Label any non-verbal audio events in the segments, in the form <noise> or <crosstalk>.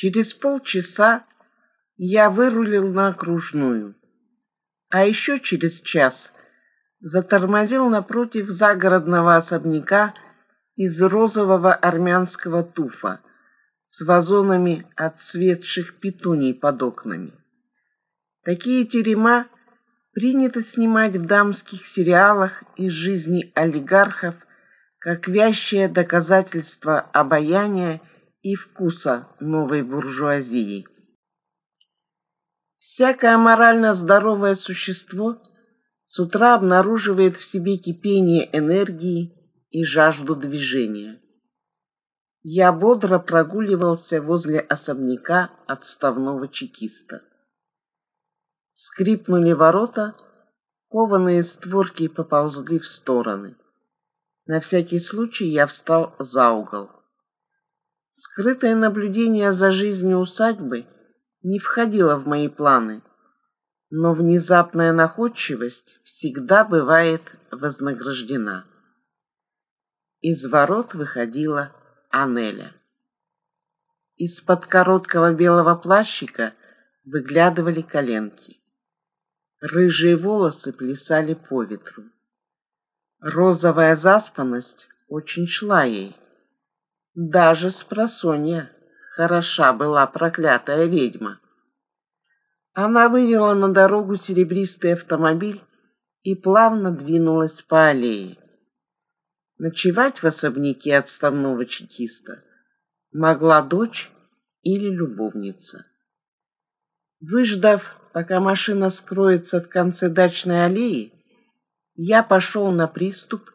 Через полчаса я вырулил на окружную, а еще через час затормозил напротив загородного особняка из розового армянского туфа с вазонами отцветших петуний под окнами. Такие терема принято снимать в дамских сериалах из жизни олигархов как вящее доказательство обаяния и вкуса новой буржуазии. Всякое морально здоровое существо с утра обнаруживает в себе кипение энергии и жажду движения. Я бодро прогуливался возле особняка отставного чекиста. Скрипнули ворота, кованые створки поползли в стороны. На всякий случай я встал за угол. Скрытое наблюдение за жизнью усадьбы не входило в мои планы, но внезапная находчивость всегда бывает вознаграждена. Из ворот выходила Анеля. Из-под короткого белого плащика выглядывали коленки. Рыжие волосы плясали по ветру. Розовая заспанность очень шла ей – даже спросонья хороша была проклятая ведьма. Она вывела на дорогу серебристый автомобиль и плавно двинулась по аллее. Ночевать в особняке отставного чекиста могла дочь или любовница. Выждав, пока машина скроется в конце дачной аллеи, я пошел на приступ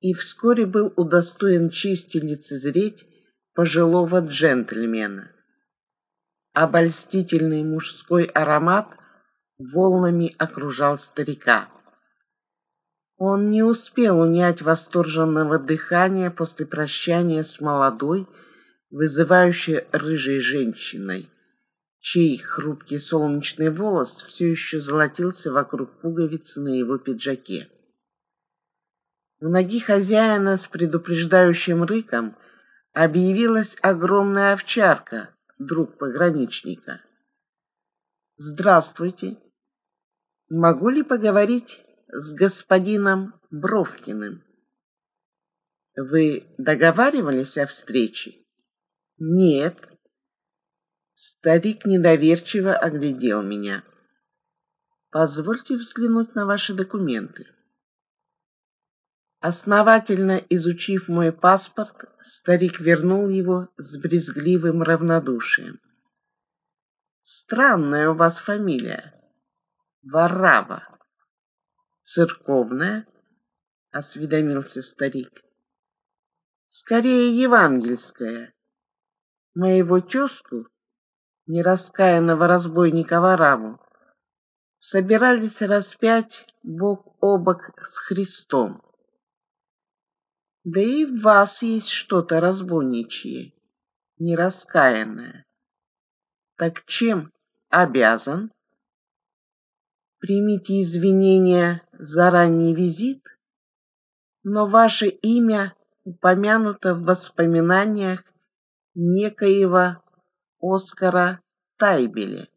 и вскоре был удостоен чести лицезреть пожилого джентльмена. Обольстительный мужской аромат волнами окружал старика. Он не успел унять восторженного дыхания после прощания с молодой, вызывающей рыжей женщиной, чей хрупкий солнечный волос все еще золотился вокруг пуговицы на его пиджаке. Враги хозяина с предупреждающим рыком объявилась огромная овчарка, друг пограничника. «Здравствуйте. Могу ли поговорить с господином Бровкиным?» «Вы договаривались о встрече?» «Нет». Старик недоверчиво оглядел меня. «Позвольте взглянуть на ваши документы». Основательно изучив мой паспорт, старик вернул его с брезгливым равнодушием. «Странная у вас фамилия. Варава. Церковная?» — осведомился старик. «Скорее евангельская. Моего тезку, нераскаянного разбойника Вараву, собирались распять бок о бок с Христом. Да и в вас есть что-то разбойничье, нераскаянное. Так чем обязан? Примите извинения за ранний визит, но ваше имя упомянуто в воспоминаниях некоего Оскара Тайбеля.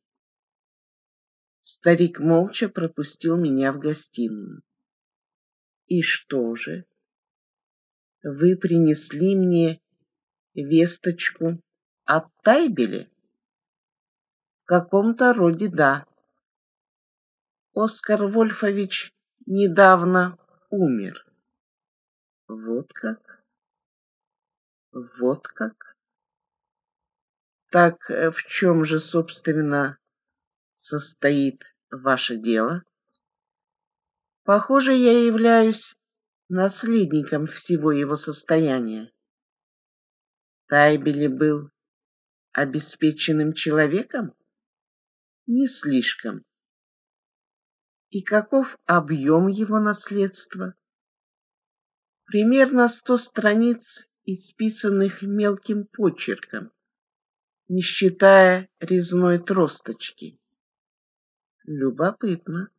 Старик молча пропустил меня в гостиную. И что же? вы принесли мне весточку от Тайбели? В каком-то роде да. Оскар Вольфович недавно умер. Вот как? Вот как? Так э, в чем же, собственно, состоит ваше дело? Похоже, я являюсь наследником всего его состояния. Тайбели был обеспеченным человеком? Не слишком. И каков объем его наследства? Примерно сто страниц, исписанных мелким почерком, не считая резной тросточки. Любопытно.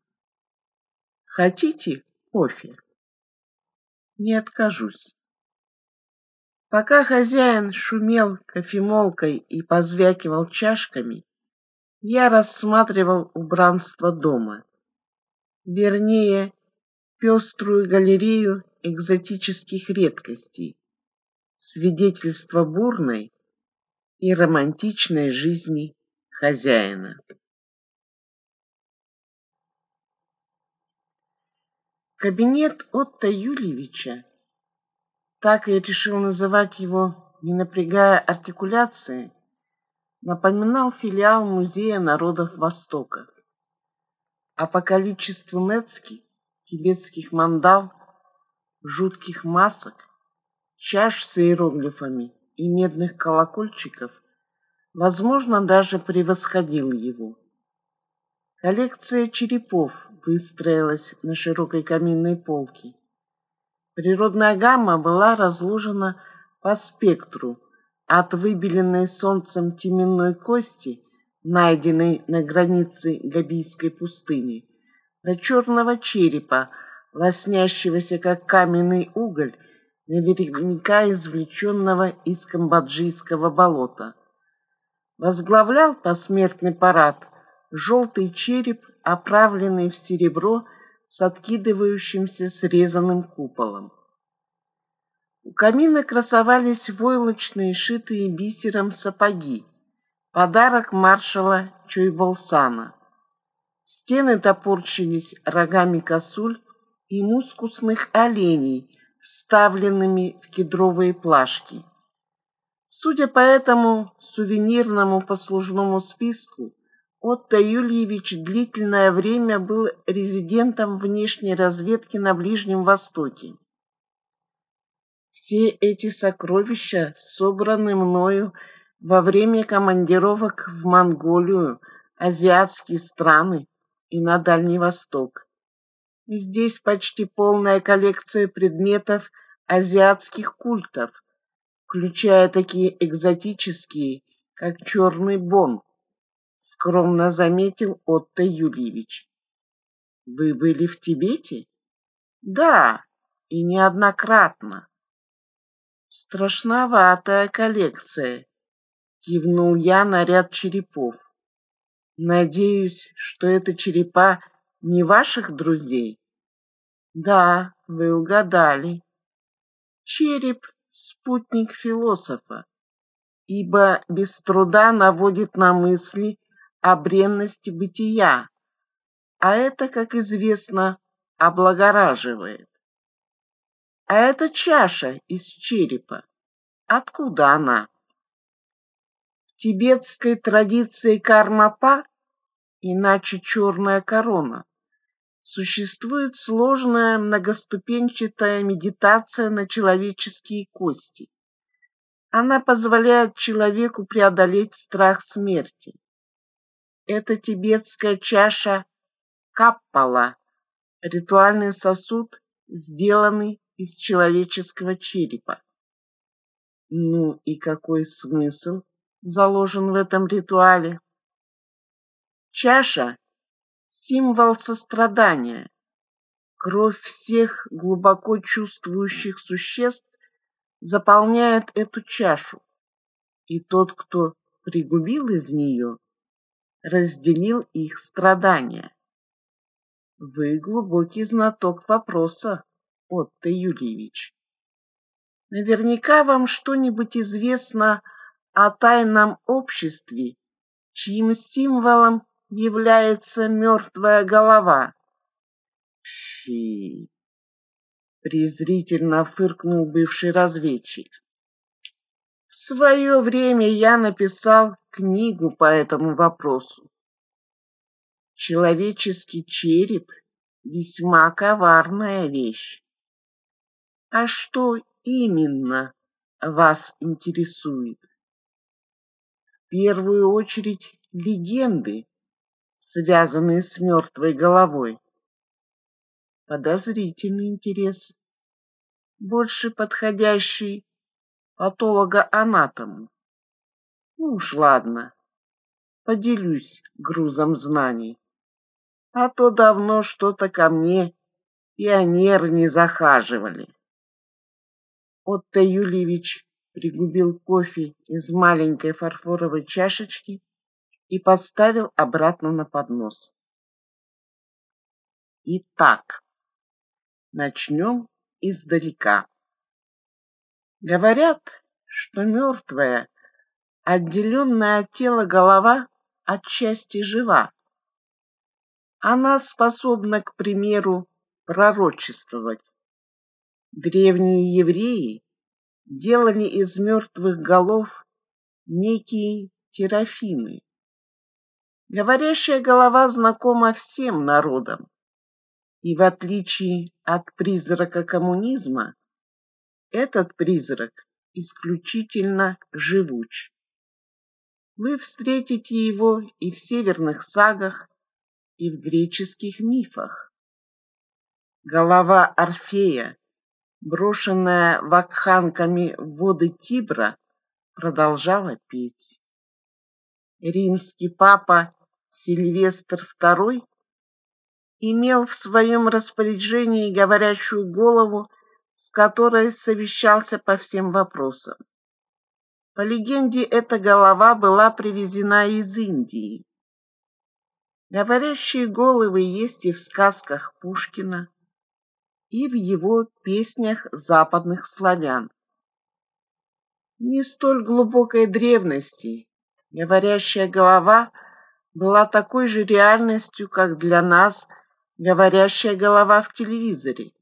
Хотите кофе? не откажусь. Пока хозяин шумел кофемолкой и позвякивал чашками, я рассматривал убранство дома. Вернее, пеструю галерею экзотических редкостей, свидетельство бурной и романтичной жизни хозяина. Кабинет Отто Юльевича, так я решил называть его, не напрягая артикуляции, напоминал филиал Музея народов Востока. А по количеству нецки, тибетских мандал, жутких масок, чаш с иероглифами и медных колокольчиков, возможно, даже превосходил его. Коллекция черепов выстроилась на широкой каминной полке. Природная гамма была разложена по спектру от выбеленной солнцем теменной кости, найденной на границе Габийской пустыни, до черного черепа, лоснящегося как каменный уголь, наверняка извлеченного из камбоджийского болота. Возглавлял посмертный парад желтый череп, оправленный в серебро с откидывающимся срезанным куполом. У камина красовались войлочные, шитые бисером сапоги, подарок маршала Чуйболсана. Стены топорщились рогами косуль и мускусных оленей, вставленными в кедровые плашки. Судя по этому сувенирному послужному списку, Отто Юльевич длительное время был резидентом внешней разведки на Ближнем Востоке. Все эти сокровища собраны мною во время командировок в Монголию, азиатские страны и на Дальний Восток. И здесь почти полная коллекция предметов азиатских культов, включая такие экзотические, как черный бон, — скромно заметил Отто Юрьевич. «Вы были в Тибете?» «Да, и неоднократно». «Страшноватая коллекция», — кивнул я на ряд черепов. «Надеюсь, что это черепа не ваших друзей?» «Да, вы угадали. Череп — спутник философа, ибо без труда наводит на мысли о бренности бытия, а это, как известно, облагораживает. А эта чаша из черепа, откуда она? В тибетской традиции кармапа, иначе черная корона, существует сложная многоступенчатая медитация на человеческие кости. Она позволяет человеку преодолеть страх смерти. Это тибетская чаша каппала, ритуальный сосуд, сделанный из человеческого черепа. Ну и какой смысл заложен в этом ритуале? Чаша – символ сострадания. Кровь всех глубоко чувствующих существ заполняет эту чашу, и тот, кто пригубил из нее, разделил их страдания. Вы глубокий знаток вопроса, Отто Юлиевич. Наверняка вам что-нибудь известно о тайном обществе, чьим символом является мертвая голова. Фи! презрительно фыркнул бывший разведчик свое время я написал книгу по этому вопросу. Человеческий череп – весьма коварная вещь. А что именно вас интересует? В первую очередь легенды, связанные с мертвой головой. Подозрительный интерес, больше подходящий патолога-анатому. Ну уж ладно, поделюсь грузом знаний. А то давно что-то ко мне пионер не захаживали. Отто Юльевич пригубил кофе из маленькой фарфоровой чашечки и поставил обратно на поднос. Итак, начнем издалека. Говорят, что мертвая, отделенная от тела голова отчасти жива. Она способна, к примеру, пророчествовать. Древние евреи делали из мертвых голов некие терафимы. Говорящая голова знакома всем народам, и в отличие от призрака коммунизма, этот призрак исключительно живуч. Вы встретите его и в северных сагах, и в греческих мифах. Голова Орфея, брошенная вакханками в воды Тибра, продолжала петь. Римский папа Сильвестр II имел в своем распоряжении говорящую голову с которой совещался по всем вопросам. По легенде, эта голова была привезена из Индии. Говорящие головы есть и в сказках Пушкина, и в его песнях западных славян. Не столь глубокой древности говорящая голова была такой же реальностью, как для нас говорящая голова в телевизоре.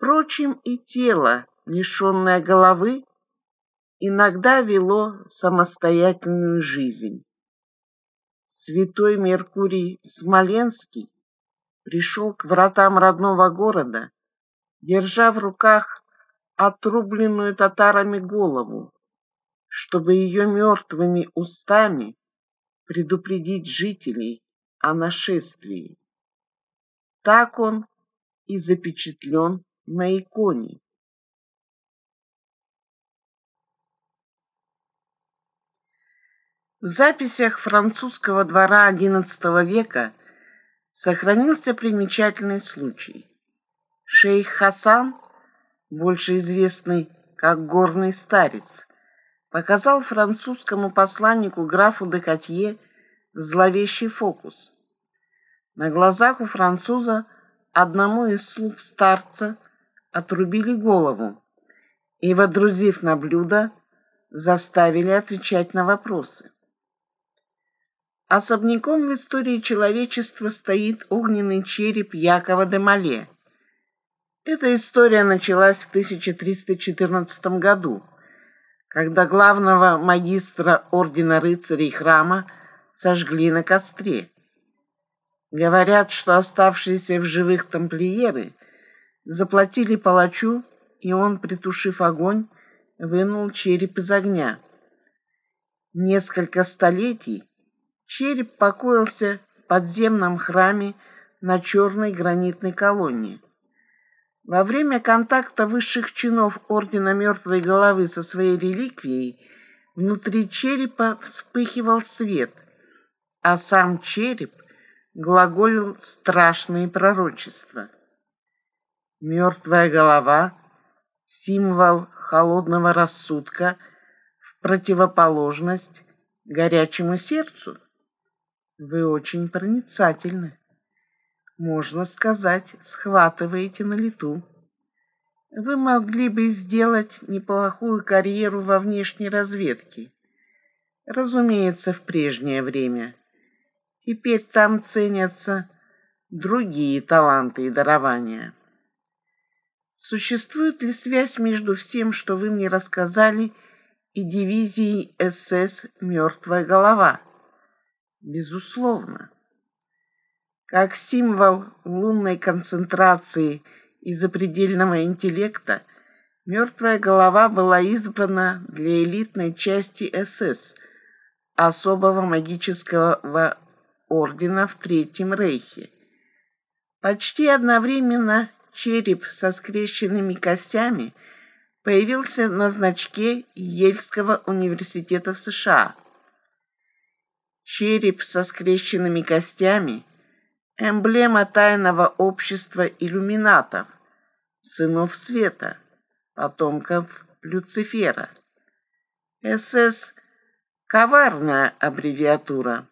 Впрочем, и тело, лишённое головы, иногда вело самостоятельную жизнь. Святой Меркурий Смоленский пришел к вратам родного города, держа в руках отрубленную татарами голову, чтобы ее мертвыми устами предупредить жителей о нашествии. Так он и запечатлен на иконе. В записях французского двора XI века сохранился примечательный случай. Шейх Хасан, больше известный как горный старец, показал французскому посланнику графу де Катье зловещий фокус. На глазах у француза одному из слуг старца – отрубили голову и, водрузив на блюдо, заставили отвечать на вопросы. Особняком в истории человечества стоит огненный череп Якова де Мале. Эта история началась в 1314 году, когда главного магистра Ордена рыцарей храма сожгли на костре. Говорят, что оставшиеся в живых тамплиеры Заплатили палачу, и он, притушив огонь, вынул череп из огня. Несколько столетий череп покоился в подземном храме на черной гранитной колонне. Во время контакта высших чинов Ордена Мертвой Головы со своей реликвией внутри черепа вспыхивал свет, а сам череп глаголил страшные пророчества – Мертвая голова – символ холодного рассудка в противоположность горячему сердцу. Вы очень проницательны. Можно сказать, схватываете на лету. Вы могли бы сделать неплохую карьеру во внешней разведке. Разумеется, в прежнее время. Теперь там ценятся другие таланты и дарования. Существует ли связь между всем, что вы мне рассказали, и дивизией СС «Мертвая голова»? Безусловно. Как символ лунной концентрации и запредельного интеллекта, «Мертвая голова» была избрана для элитной части СС, особого магического ордена в Третьем Рейхе. Почти одновременно череп со скрещенными костями появился на значке Ельского университета в США. Череп со скрещенными костями – эмблема тайного общества иллюминатов, сынов света, потомков Люцифера. СС – коварная аббревиатура.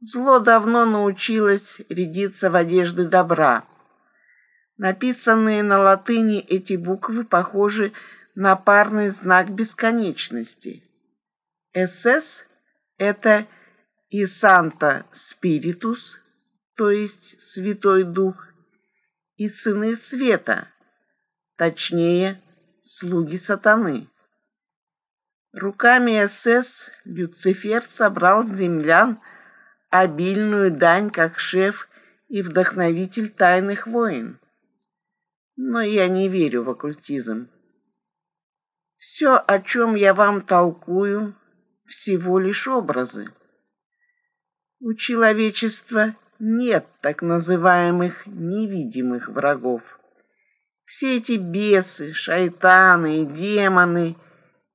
Зло давно научилось рядиться в одежды добра – Написанные на латыни эти буквы похожи на парный знак бесконечности. «СС» — это и «Санта Спиритус», то есть «Святой Дух», и «Сыны Света», точнее, «Слуги Сатаны». Руками СС Люцифер собрал с землян обильную дань как шеф и вдохновитель тайных войн но я не верю в оккультизм. Все, о чем я вам толкую, всего лишь образы. У человечества нет так называемых невидимых врагов. Все эти бесы, шайтаны и демоны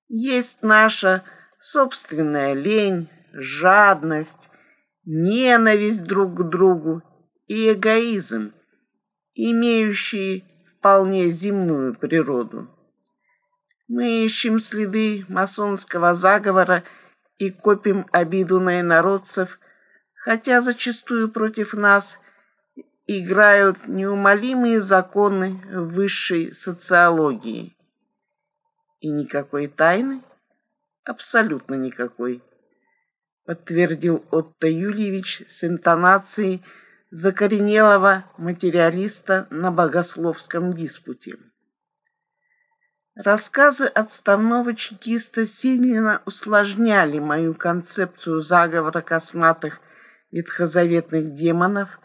есть наша собственная лень, жадность, ненависть друг к другу и эгоизм, имеющие вполне земную природу. Мы ищем следы масонского заговора и копим обиду на инородцев, хотя зачастую против нас играют неумолимые законы высшей социологии. И никакой тайны? Абсолютно никакой подтвердил Отто Юльевич с интонацией закоренелого материалиста на богословском диспуте. Рассказы отставного чекиста сильно усложняли мою концепцию заговора косматых ветхозаветных демонов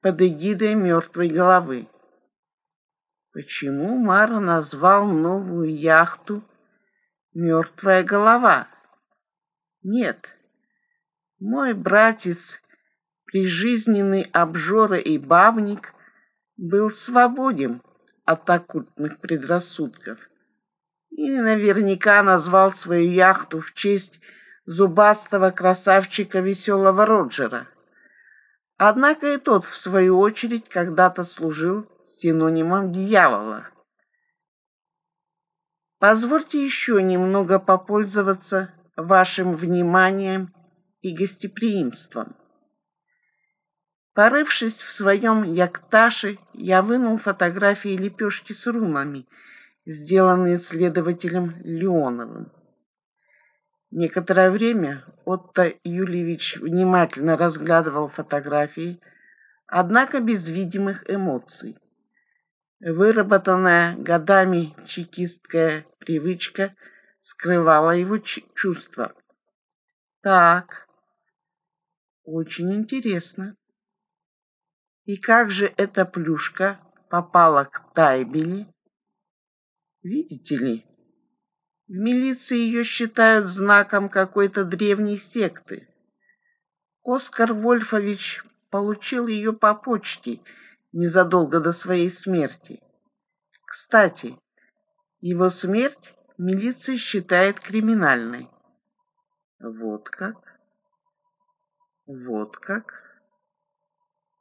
под эгидой мертвой головы. Почему Мара назвал новую яхту «Мертвая голова»? Нет, мой братец прижизненный обжора и бабник был свободен от оккультных предрассудков и наверняка назвал свою яхту в честь зубастого красавчика веселого Роджера. Однако и тот, в свою очередь, когда-то служил синонимом дьявола. Позвольте еще немного попользоваться вашим вниманием и гостеприимством. Порывшись в своем якташе, я вынул фотографии лепешки с рунами, сделанные следователем Леоновым. Некоторое время Отто Юльевич внимательно разглядывал фотографии, однако без видимых эмоций. Выработанная годами чекистская привычка скрывала его чувства. «Так, очень интересно». И как же эта плюшка попала к Тайбели? Видите ли, в милиции ее считают знаком какой-то древней секты. Оскар Вольфович получил ее по почте незадолго до своей смерти. Кстати, его смерть милиция считает криминальной. Вот как? Вот как?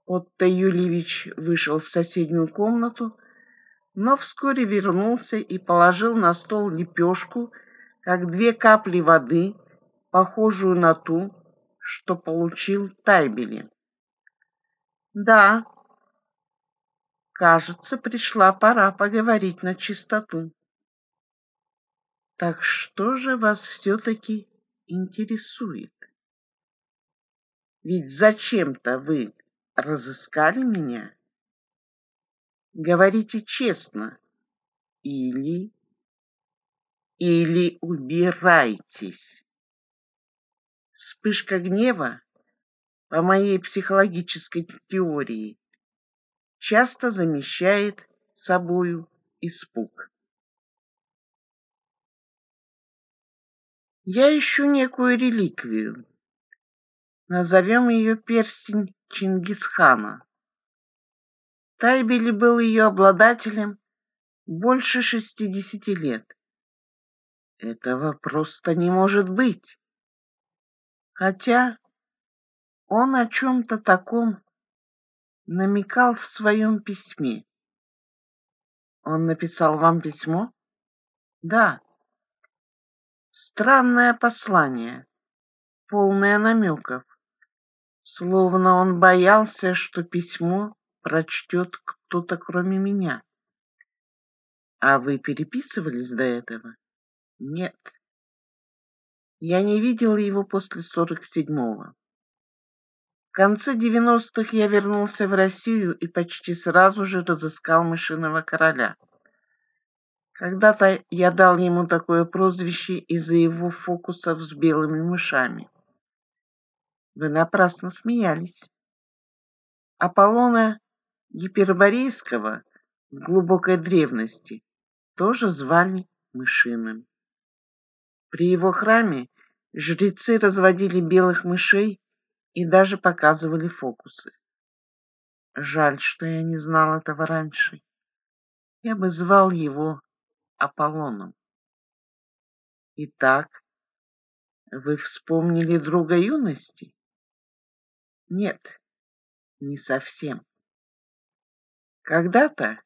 Отто Юльевич вышел в соседнюю комнату, но вскоре вернулся и положил на стол лепешку, как две капли воды, похожую на ту, что получил Тайбели. «Да, кажется, пришла пора поговорить на чистоту. Так что же вас все-таки интересует? Ведь зачем-то вы разыскали меня? Говорите честно. Или... Или убирайтесь. Вспышка гнева, по моей психологической теории, часто замещает собою испуг. Я ищу некую реликвию. Назовем ее перстень Чингисхана. Тайбели был ее обладателем больше шестидесяти лет. Этого просто не может быть. Хотя он о чем-то таком намекал в своем письме. Он написал вам письмо? Да. Странное послание, полное намеков словно он боялся, что письмо прочтет кто-то кроме меня. А вы переписывались до этого? Нет. Я не видел его после 47-го. В конце 90-х я вернулся в Россию и почти сразу же разыскал мышиного короля. Когда-то я дал ему такое прозвище из-за его фокусов с белыми мышами. Вы напрасно смеялись. Аполлона Гиперборейского в глубокой древности тоже звали Мышиным. При его храме жрецы разводили белых мышей и даже показывали фокусы. Жаль, что я не знал этого раньше. Я бы звал его Аполлоном. Итак, вы вспомнили друга юности? Нет, не совсем. Когда-то,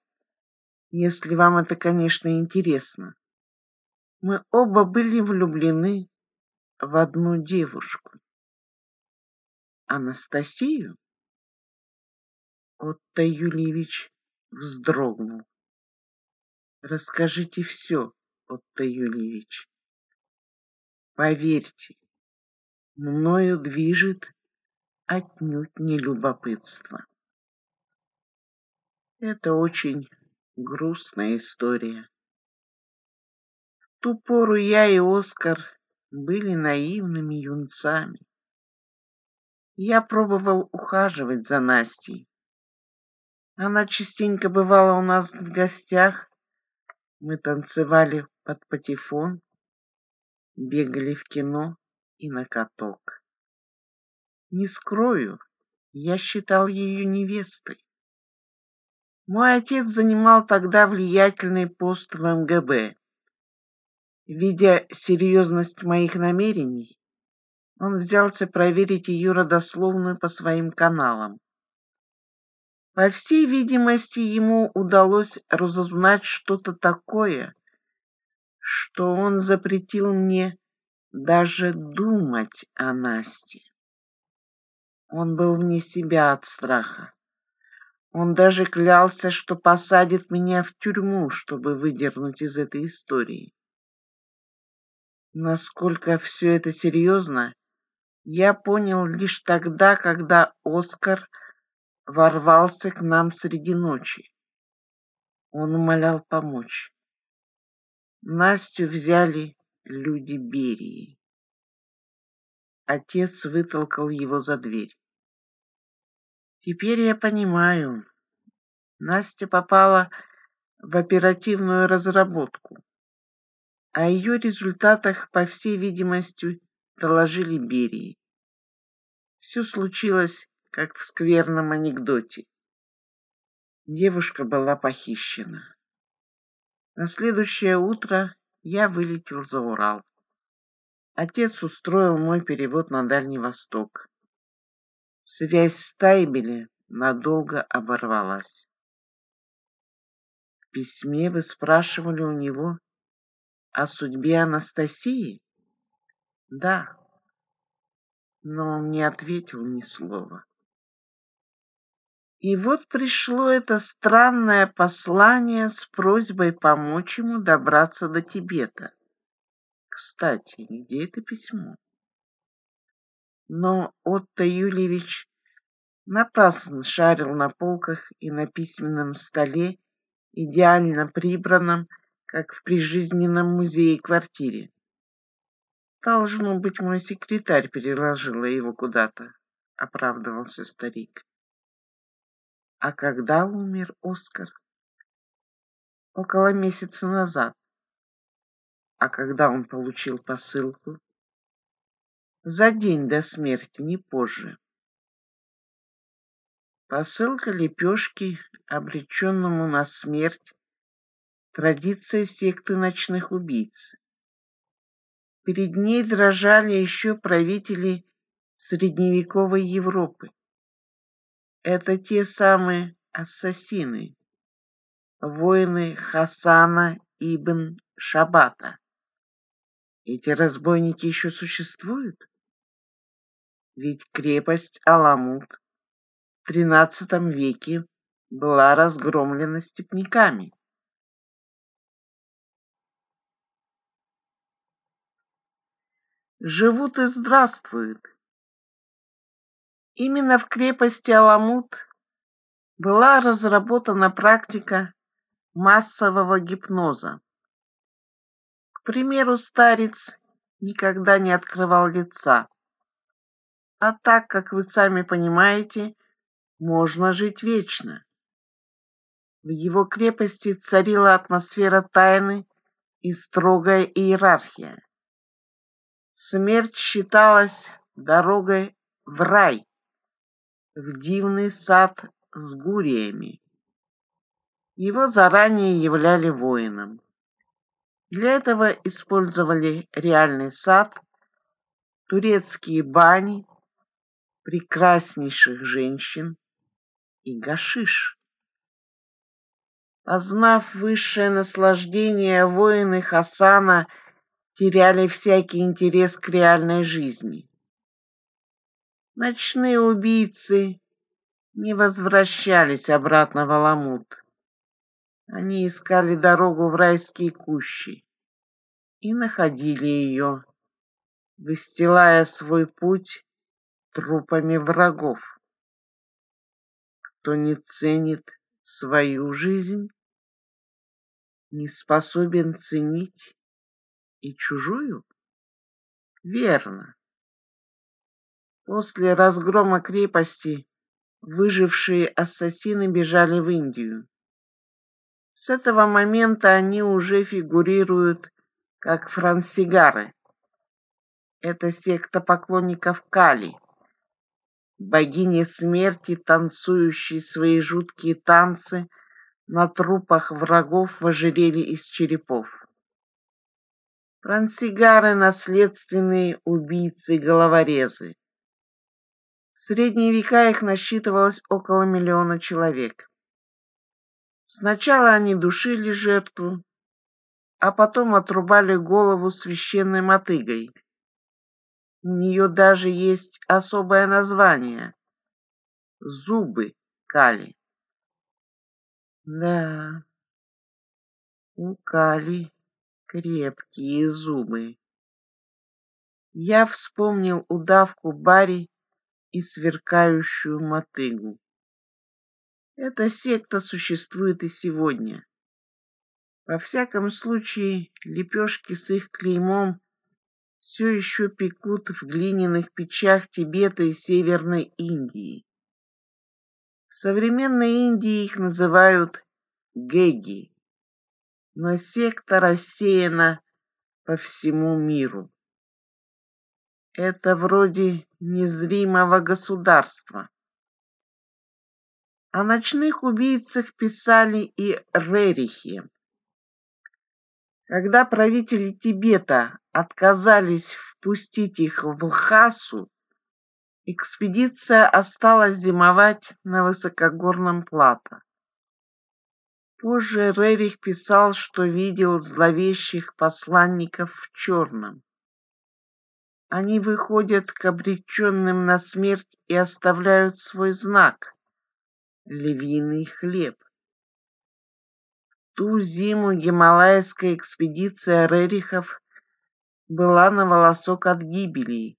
если вам это, конечно, интересно, мы оба были влюблены в одну девушку. Анастасию? Отто Юльевич вздрогнул. Расскажите все, Отто Юльевич. Поверьте, мною движет отнюдь не любопытство. Это очень грустная история. В ту пору я и Оскар были наивными юнцами. Я пробовал ухаживать за Настей. Она частенько бывала у нас в гостях. Мы танцевали под патефон, бегали в кино и на каток. Не скрою, я считал ее невестой. Мой отец занимал тогда влиятельный пост в МГБ. Видя серьезность моих намерений, он взялся проверить ее родословную по своим каналам. По всей видимости, ему удалось разузнать что-то такое, что он запретил мне даже думать о Насте. Он был вне себя от страха. Он даже клялся, что посадит меня в тюрьму, чтобы выдернуть из этой истории. Насколько все это серьезно, я понял лишь тогда, когда Оскар ворвался к нам среди ночи. Он умолял помочь. Настю взяли люди Берии. Отец вытолкал его за дверь. Теперь я понимаю. Настя попала в оперативную разработку. О ее результатах, по всей видимости, доложили Берии. Все случилось, как в скверном анекдоте. Девушка была похищена. На следующее утро я вылетел за Урал. Отец устроил мой перевод на Дальний Восток. Связь с Тайбели надолго оборвалась. В письме вы спрашивали у него о судьбе Анастасии? Да. Но он не ответил ни слова. И вот пришло это странное послание с просьбой помочь ему добраться до Тибета. Кстати, где это письмо? Но Отто Юльевич напрасно шарил на полках и на письменном столе, идеально прибранном, как в прижизненном музее-квартире. «Должно быть, мой секретарь переложила его куда-то», — оправдывался старик. «А когда умер Оскар?» «Около месяца назад. А когда он получил посылку?» за день до смерти, не позже. Посылка лепешки, обреченному на смерть, традиция секты ночных убийц. Перед ней дрожали еще правители средневековой Европы. Это те самые ассасины, воины Хасана ибн Шабата. Эти разбойники еще существуют? ведь крепость Аламут в XIII веке была разгромлена степняками. Живут и здравствуют. Именно в крепости Аламут была разработана практика массового гипноза. К примеру, старец никогда не открывал лица. А так, как вы сами понимаете, можно жить вечно. В его крепости царила атмосфера тайны и строгая иерархия. Смерть считалась дорогой в рай, в дивный сад с гуриями. Его заранее являли воином. Для этого использовали реальный сад, турецкие бани, прекраснейших женщин и гашиш. Познав высшее наслаждение, воины Хасана теряли всякий интерес к реальной жизни. Ночные убийцы не возвращались обратно в Аламут. Они искали дорогу в райские кущи и находили ее, выстилая свой путь трупами врагов. Кто не ценит свою жизнь, не способен ценить и чужую? Верно. После разгрома крепости выжившие ассасины бежали в Индию. С этого момента они уже фигурируют как франсигары. Это секта поклонников Кали – богини смерти, танцующие свои жуткие танцы на трупах врагов в ожерелье из черепов. Франсигары — наследственные убийцы-головорезы. В средние века их насчитывалось около миллиона человек. Сначала они душили жертву, а потом отрубали голову священной мотыгой — у нее даже есть особое название — зубы Кали. Да, у Кали крепкие зубы. Я вспомнил удавку Барри и сверкающую мотыгу. Эта секта существует и сегодня. Во всяком случае, лепешки с их клеймом все еще пекут в глиняных печах Тибета и Северной Индии. В современной Индии их называют геги, но секта рассеяна по всему миру. Это вроде незримого государства. О ночных убийцах писали и Рерихи. Когда правители Тибета отказались впустить их в Лхасу, экспедиция осталась зимовать на высокогорном плато. Позже Рерих писал, что видел зловещих посланников в черном. Они выходят к обреченным на смерть и оставляют свой знак — львиный хлеб. В ту зиму гималайская экспедиция Рерихов была на волосок от гибели,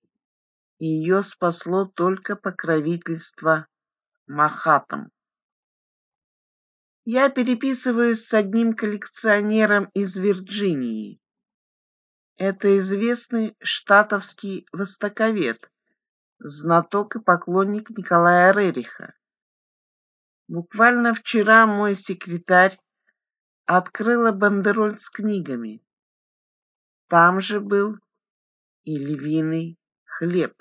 ее спасло только покровительство Махатам. Я переписываюсь с одним коллекционером из Вирджинии. Это известный штатовский востоковед, знаток и поклонник Николая Рериха. Буквально вчера мой секретарь открыла бандероль с книгами. Там же был и львиный хлеб.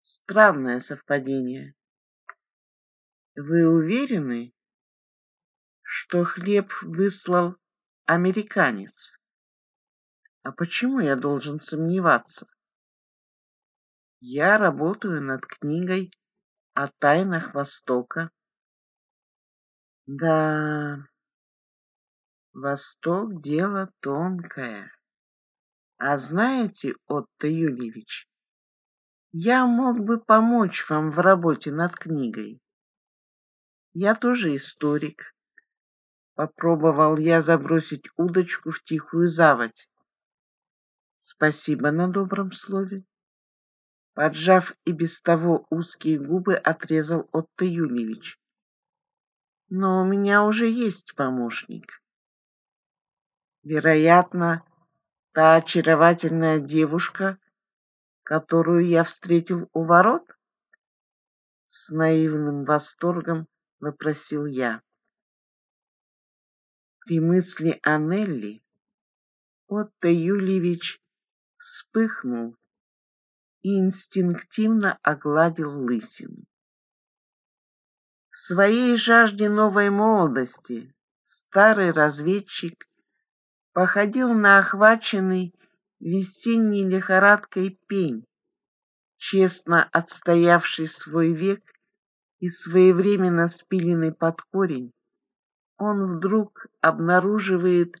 Странное совпадение. Вы уверены, что хлеб выслал американец? А почему я должен сомневаться? Я работаю над книгой о тайнах Востока. Да... Восток — дело тонкое. А знаете, Отто Юльевич, я мог бы помочь вам в работе над книгой. Я тоже историк. Попробовал я забросить удочку в тихую заводь. Спасибо на добром слове. Поджав и без того узкие губы, отрезал Отто Юльевич. Но у меня уже есть помощник. Вероятно, та очаровательная девушка, которую я встретил у ворот? С наивным восторгом вопросил я. При мысли о Нелли Отто Юльевич вспыхнул и инстинктивно огладил лысину. В своей жажде новой молодости старый разведчик походил на охваченный весенней лихорадкой пень, честно отстоявший свой век и своевременно спиленный под корень, он вдруг обнаруживает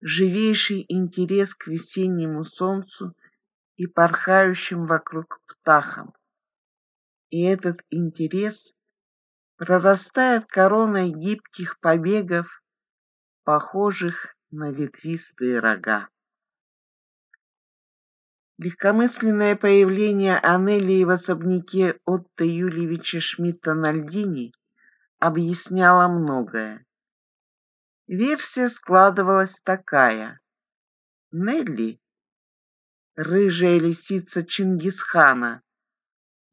живейший интерес к весеннему солнцу и порхающим вокруг птахам. И этот интерес прорастает короной гибких побегов, похожих на ветвистые рога. Легкомысленное появление Анелии в особняке Отто Юльевича Шмидта на льдине объясняло многое. Версия складывалась такая. Нелли, рыжая лисица Чингисхана,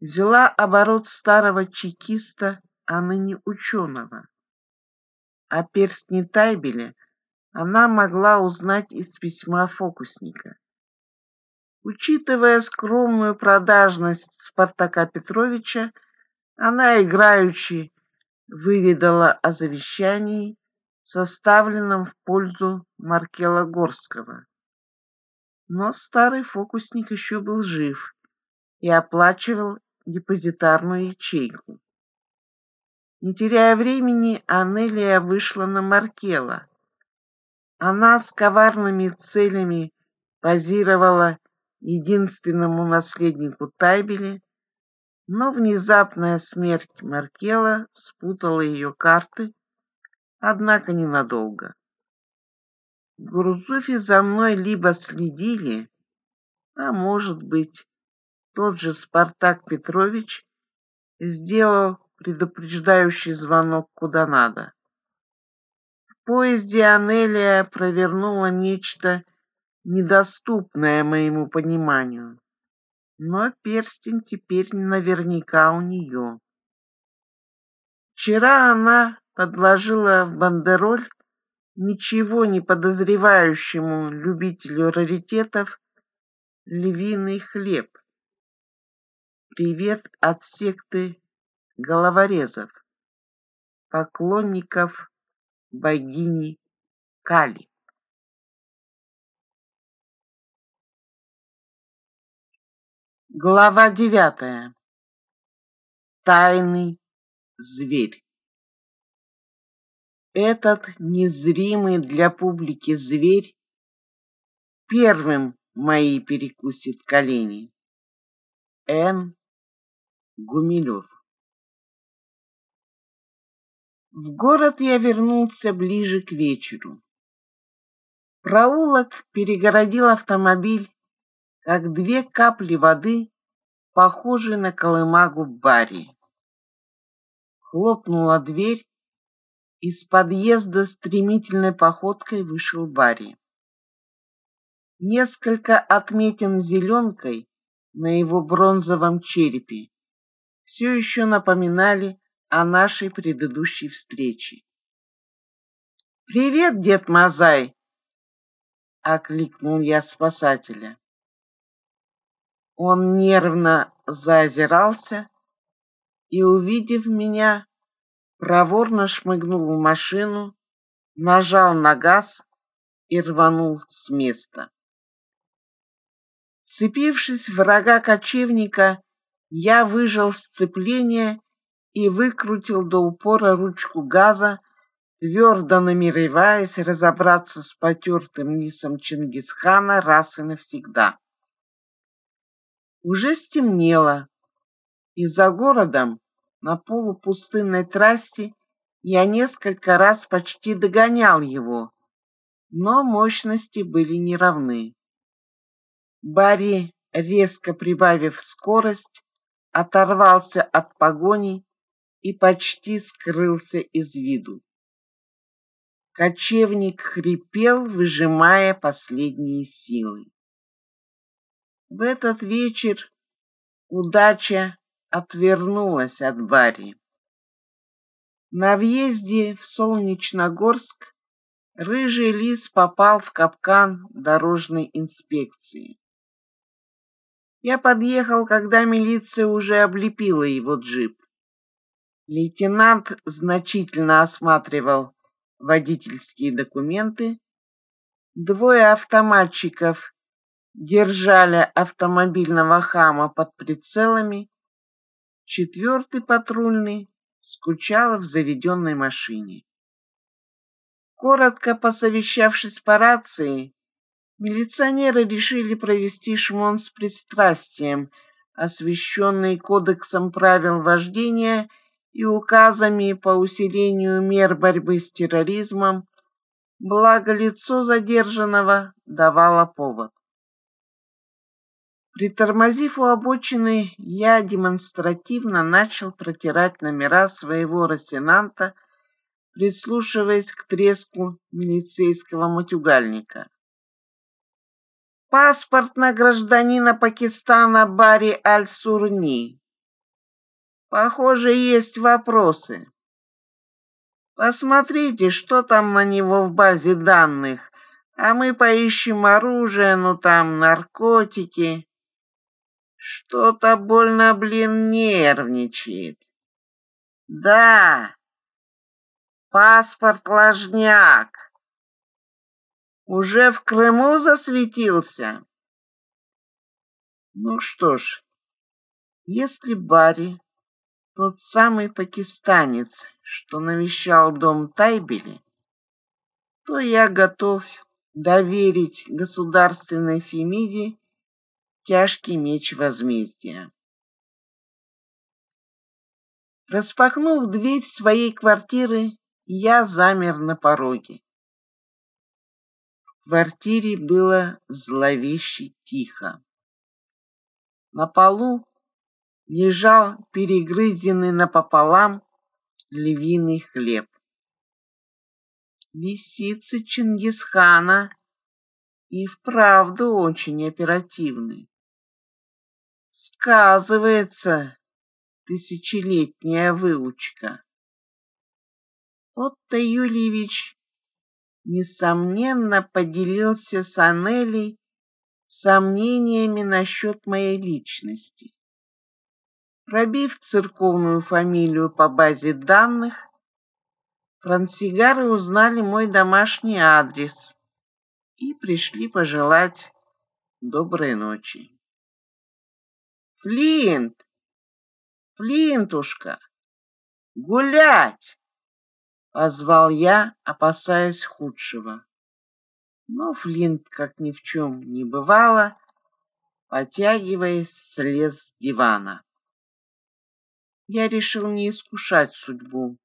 взяла оборот старого чекиста, а ныне ученого. А перстни Тайбеля она могла узнать из письма фокусника. Учитывая скромную продажность Спартака Петровича, она играючи выведала о завещании, составленном в пользу Маркела Горского. Но старый фокусник еще был жив и оплачивал депозитарную ячейку. Не теряя времени, Анелия вышла на Маркела, она с коварными целями позировала единственному наследнику Тайбели, но внезапная смерть Маркела спутала ее карты, однако ненадолго. Гурзуфи за мной либо следили, а может быть, тот же Спартак Петрович сделал предупреждающий звонок куда надо поезде Анелия провернула нечто недоступное моему пониманию. Но перстень теперь наверняка у нее. Вчера она подложила в бандероль ничего не подозревающему любителю раритетов львиный хлеб. Привет от секты головорезов, поклонников богини Кали. Глава девятая. Тайный зверь. Этот незримый для публики зверь первым мои перекусит колени. Н. Гумилев. В город я вернулся ближе к вечеру. Проулок перегородил автомобиль, как две капли воды, похожие на колымагу Барри. Хлопнула дверь, из подъезда стремительной походкой вышел Барри. Несколько отметин зеленкой на его бронзовом черепе все еще напоминали о нашей предыдущей встрече. «Привет, дед Мазай!» — окликнул я спасателя. Он нервно заозирался и, увидев меня, проворно шмыгнул в машину, нажал на газ и рванул с места. Сцепившись врага кочевника, я выжил сцепление и выкрутил до упора ручку газа, твердо намереваясь разобраться с потертым низом Чингисхана раз и навсегда. Уже стемнело, и за городом на полупустынной трассе я несколько раз почти догонял его, но мощности были неравны. Барри, резко прибавив скорость, оторвался от погони и почти скрылся из виду. Кочевник хрипел, выжимая последние силы. В этот вечер удача отвернулась от Барри. На въезде в Солнечногорск рыжий лис попал в капкан дорожной инспекции. Я подъехал, когда милиция уже облепила его джип. Лейтенант значительно осматривал водительские документы. Двое автоматчиков держали автомобильного хама под прицелами. Четвертый патрульный скучал в заведенной машине. Коротко посовещавшись по рации, милиционеры решили провести шмон с пристрастием, освещенный кодексом правил вождения – и указами по усилению мер борьбы с терроризмом, благо лицо задержанного давало повод. Притормозив у обочины, я демонстративно начал протирать номера своего росинанта, прислушиваясь к треску милицейского матюгальника. Паспорт на гражданина Пакистана Бари Аль-Сурни Похоже, есть вопросы. Посмотрите, что там на него в базе данных, а мы поищем оружие, ну там наркотики. Что-то больно, блин, нервничает. Да, паспорт ложняк. Уже в Крыму засветился? Ну что ж, если Барри тот самый пакистанец, что навещал дом Тайбели, то я готов доверить государственной Фемиде тяжкий меч возмездия. Распахнув дверь своей квартиры, я замер на пороге. В квартире было зловеще тихо. На полу лежал перегрызенный напополам львиный хлеб. Лисицы Чингисхана и вправду очень оперативны. Сказывается тысячелетняя выучка. Отто Юльевич, несомненно, поделился с Анелей сомнениями насчет моей личности. Пробив церковную фамилию по базе данных, франсигары узнали мой домашний адрес и пришли пожелать доброй ночи. Флинт! Флинтушка! Гулять! Позвал я, опасаясь худшего. Но Флинт, как ни в чем не бывало, потягиваясь, слез с дивана я решил не искушать судьбу.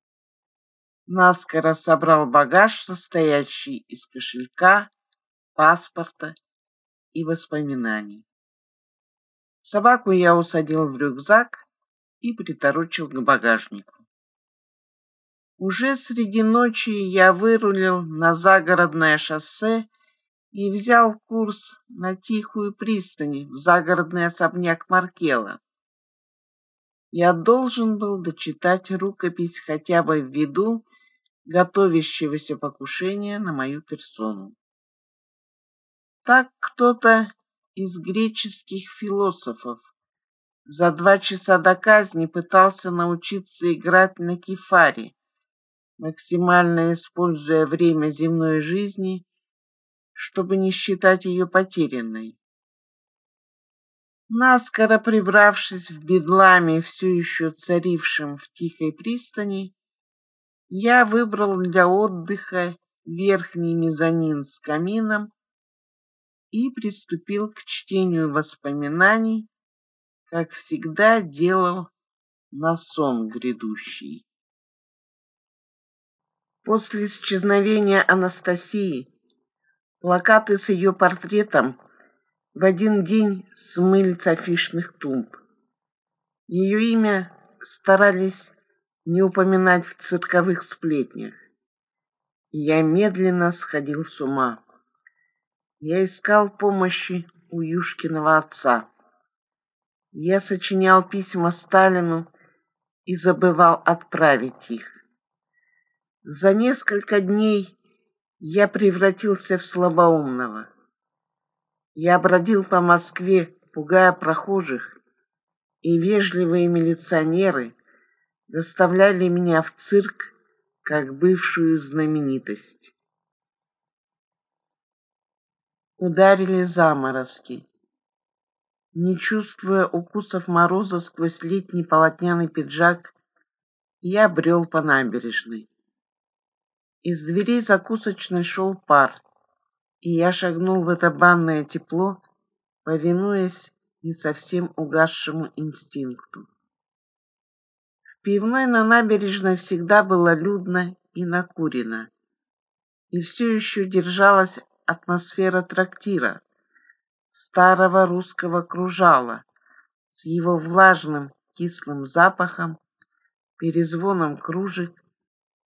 Наскоро собрал багаж, состоящий из кошелька, паспорта и воспоминаний. Собаку я усадил в рюкзак и приторочил к багажнику. Уже среди ночи я вырулил на загородное шоссе и взял курс на тихую пристань в загородный особняк Маркела. Я должен был дочитать рукопись хотя бы в виду готовящегося покушения на мою персону. Так кто-то из греческих философов за два часа до казни пытался научиться играть на кифаре, максимально используя время земной жизни, чтобы не считать ее потерянной наскоро прибравшись в бедламе, все еще царившем в тихой пристани, я выбрал для отдыха верхний мезонин с камином и приступил к чтению воспоминаний, как всегда делал на сон грядущий. После исчезновения Анастасии плакаты с ее портретом в один день смыли с афишных тумб. Ее имя старались не упоминать в цирковых сплетнях. Я медленно сходил с ума. Я искал помощи у Юшкиного отца. Я сочинял письма Сталину и забывал отправить их. За несколько дней я превратился в слабоумного. Я бродил по Москве, пугая прохожих, и вежливые милиционеры доставляли меня в цирк как бывшую знаменитость. Ударили заморозки. Не чувствуя укусов мороза сквозь летний полотняный пиджак, я брел по набережной. Из дверей закусочной шел пар и я шагнул в это банное тепло, повинуясь не совсем угасшему инстинкту. В пивной на набережной всегда было людно и накурено, и все еще держалась атмосфера трактира, старого русского кружала с его влажным кислым запахом, перезвоном кружек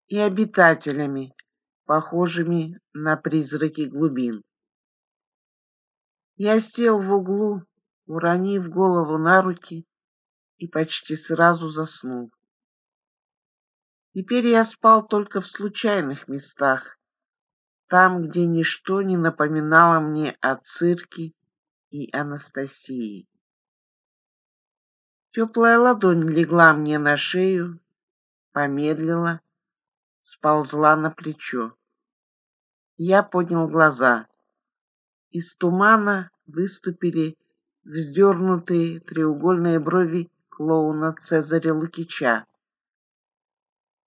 и обитателями, похожими на призраки глубин. Я сел в углу, уронив голову на руки, и почти сразу заснул. Теперь я спал только в случайных местах, там, где ничто не напоминало мне о цирке и Анастасии. Теплая ладонь легла мне на шею, помедлила сползла на плечо. Я поднял глаза. Из тумана выступили вздернутые треугольные брови клоуна Цезаря Лукича.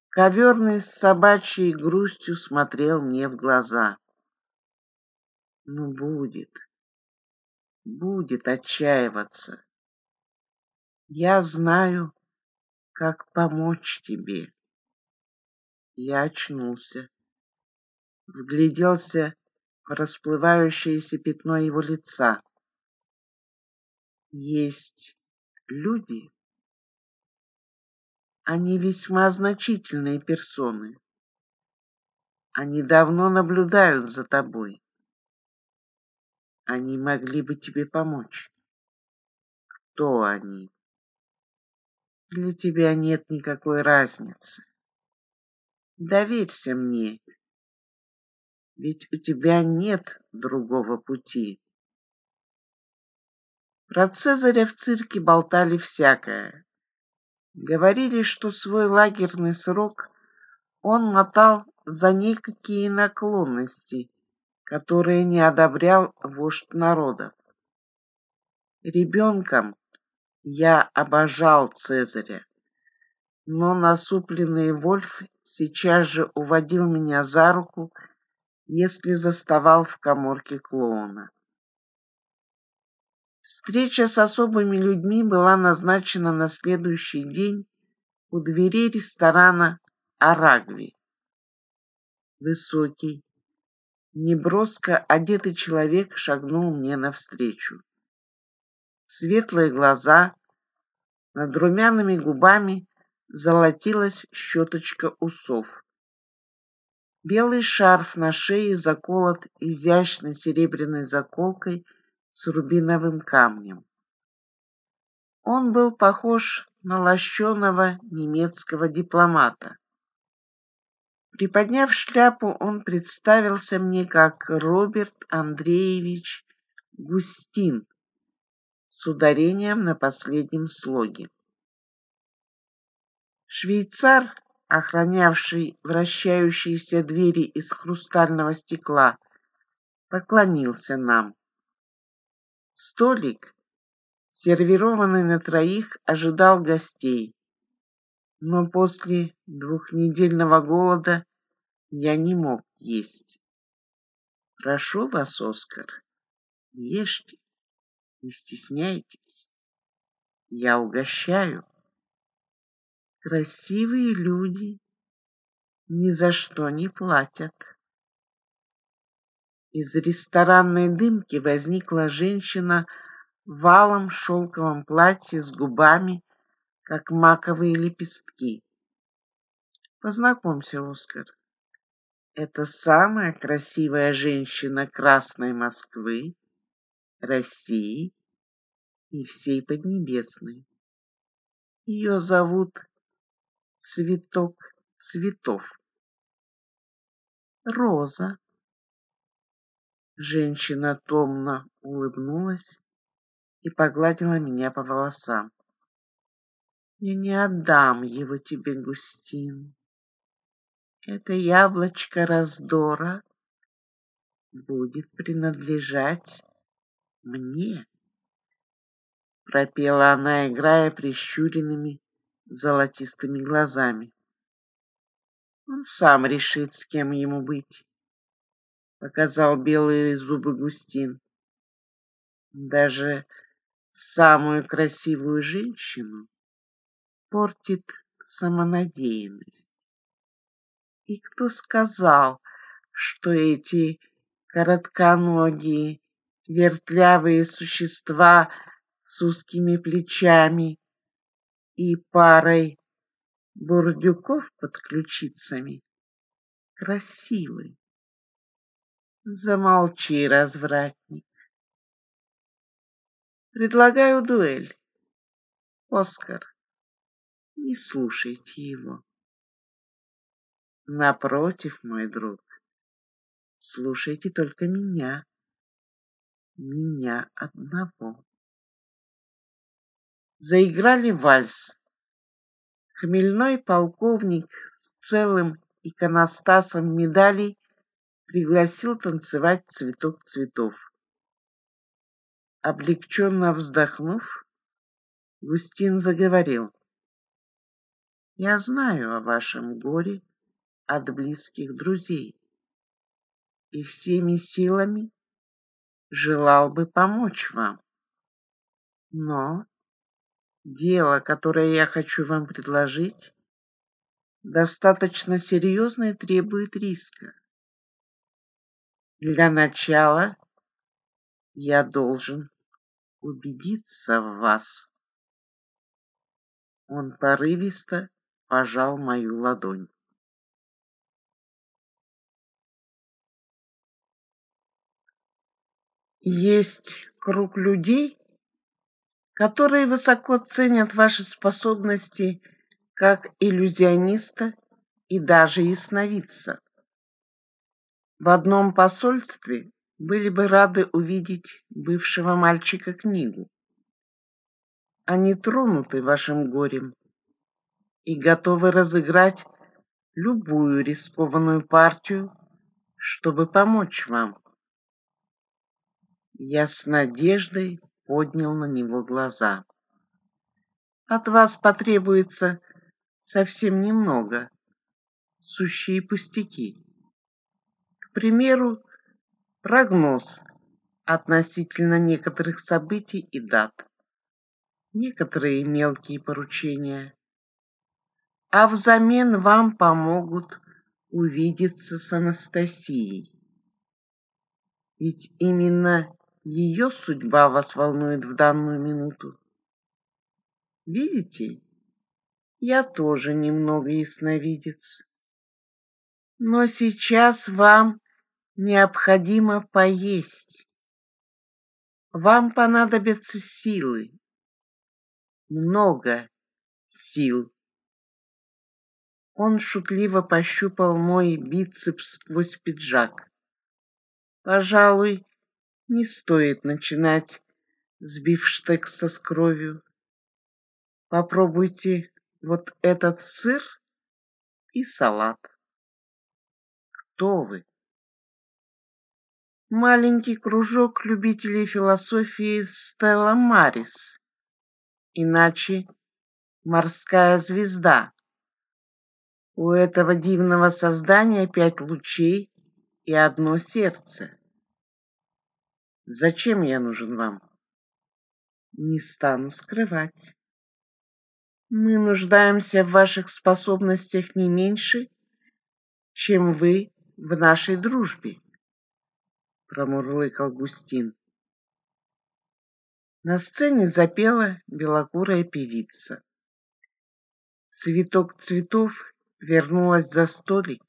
Коверный с собачьей грустью смотрел мне в глаза. Ну, будет, будет отчаиваться. Я знаю, как помочь тебе. Я очнулся. Вгляделся в расплывающееся пятно его лица. Есть люди. Они весьма значительные персоны. Они давно наблюдают за тобой. Они могли бы тебе помочь. Кто они? Для тебя нет никакой разницы. Доверься мне, ведь у тебя нет другого пути. Про Цезаря в цирке болтали всякое. Говорили, что свой лагерный срок он мотал за некие наклонности, которые не одобрял вождь народа. Ребенком я обожал Цезаря, но насупленный Вольф сейчас же уводил меня за руку, если заставал в каморке клоуна. Встреча с особыми людьми была назначена на следующий день у двери ресторана «Арагви». Высокий, неброско одетый человек шагнул мне навстречу. Светлые глаза, над румяными губами Золотилась щеточка усов. Белый шарф на шее заколот изящной серебряной заколкой с рубиновым камнем. Он был похож на лощеного немецкого дипломата. Приподняв шляпу, он представился мне как Роберт Андреевич Густин с ударением на последнем слоге. Швейцар, охранявший вращающиеся двери из хрустального стекла, поклонился нам. Столик, сервированный на троих, ожидал гостей. Но после двухнедельного голода я не мог есть. Прошу вас, Оскар, ешьте, не стесняйтесь. Я угощаю. Красивые люди ни за что не платят. Из ресторанной дымки возникла женщина в валом шелковом платье с губами, как маковые лепестки. Познакомься, Оскар. Это самая красивая женщина Красной Москвы, России и всей Поднебесной. Ее зовут цветок цветов. Роза. Женщина томно улыбнулась и погладила меня по волосам. Я не отдам его тебе, Густин. Это яблочко раздора будет принадлежать мне. Пропела она, играя прищуренными золотистыми глазами. Он сам решит, с кем ему быть, показал белые зубы Густин. Даже самую красивую женщину портит самонадеянность. И кто сказал, что эти коротконогие, вертлявые существа с узкими плечами и парой бурдюков под ключицами красивый. Замолчи, развратник. Предлагаю дуэль. Оскар, не слушайте его. Напротив, мой друг, слушайте только меня. Меня одного. Заиграли вальс. Хмельной полковник с целым иконостасом медалей пригласил танцевать цветок цветов. Облегченно вздохнув, Густин заговорил. «Я знаю о вашем горе от близких друзей и всеми силами желал бы помочь вам, но Дело, которое я хочу вам предложить, достаточно серьезно и требует риска. Для начала я должен убедиться в вас. Он порывисто пожал мою ладонь. Есть круг людей, которые высоко ценят ваши способности как иллюзиониста и даже ясновидца. В одном посольстве были бы рады увидеть бывшего мальчика книгу. Они тронуты вашим горем и готовы разыграть любую рискованную партию, чтобы помочь вам. Я с надеждой поднял на него глаза. «От вас потребуется совсем немного, сущие пустяки. К примеру, прогноз относительно некоторых событий и дат, некоторые мелкие поручения. А взамен вам помогут увидеться с Анастасией. Ведь именно ее судьба вас волнует в данную минуту. Видите, я тоже немного ясновидец. Но сейчас вам необходимо поесть. Вам понадобятся силы. Много сил. Он шутливо пощупал мой бицепс сквозь пиджак. Пожалуй, не стоит начинать с бифштекса с кровью. Попробуйте вот этот сыр и салат. Кто вы? Маленький кружок любителей философии Стелла Марис, иначе морская звезда. У этого дивного создания пять лучей и одно сердце. Зачем я нужен вам? Не стану скрывать. Мы нуждаемся в ваших способностях не меньше, чем вы в нашей дружбе, промурлыкал Густин. На сцене запела белокурая певица. Цветок цветов вернулась за столик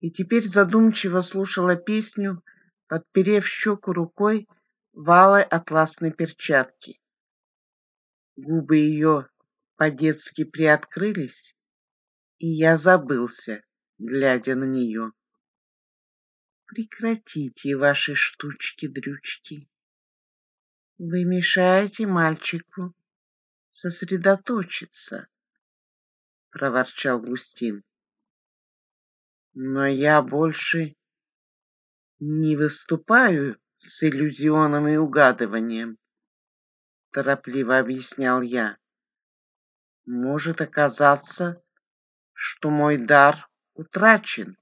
и теперь задумчиво слушала песню подперев щеку рукой валой атласной перчатки. Губы ее по-детски приоткрылись, и я забылся, глядя на нее. Прекратите ваши штучки-дрючки. Вы мешаете мальчику сосредоточиться, проворчал Густин. Но я больше не выступаю с иллюзионом и угадыванием, торопливо объяснял я. Может оказаться, что мой дар утрачен.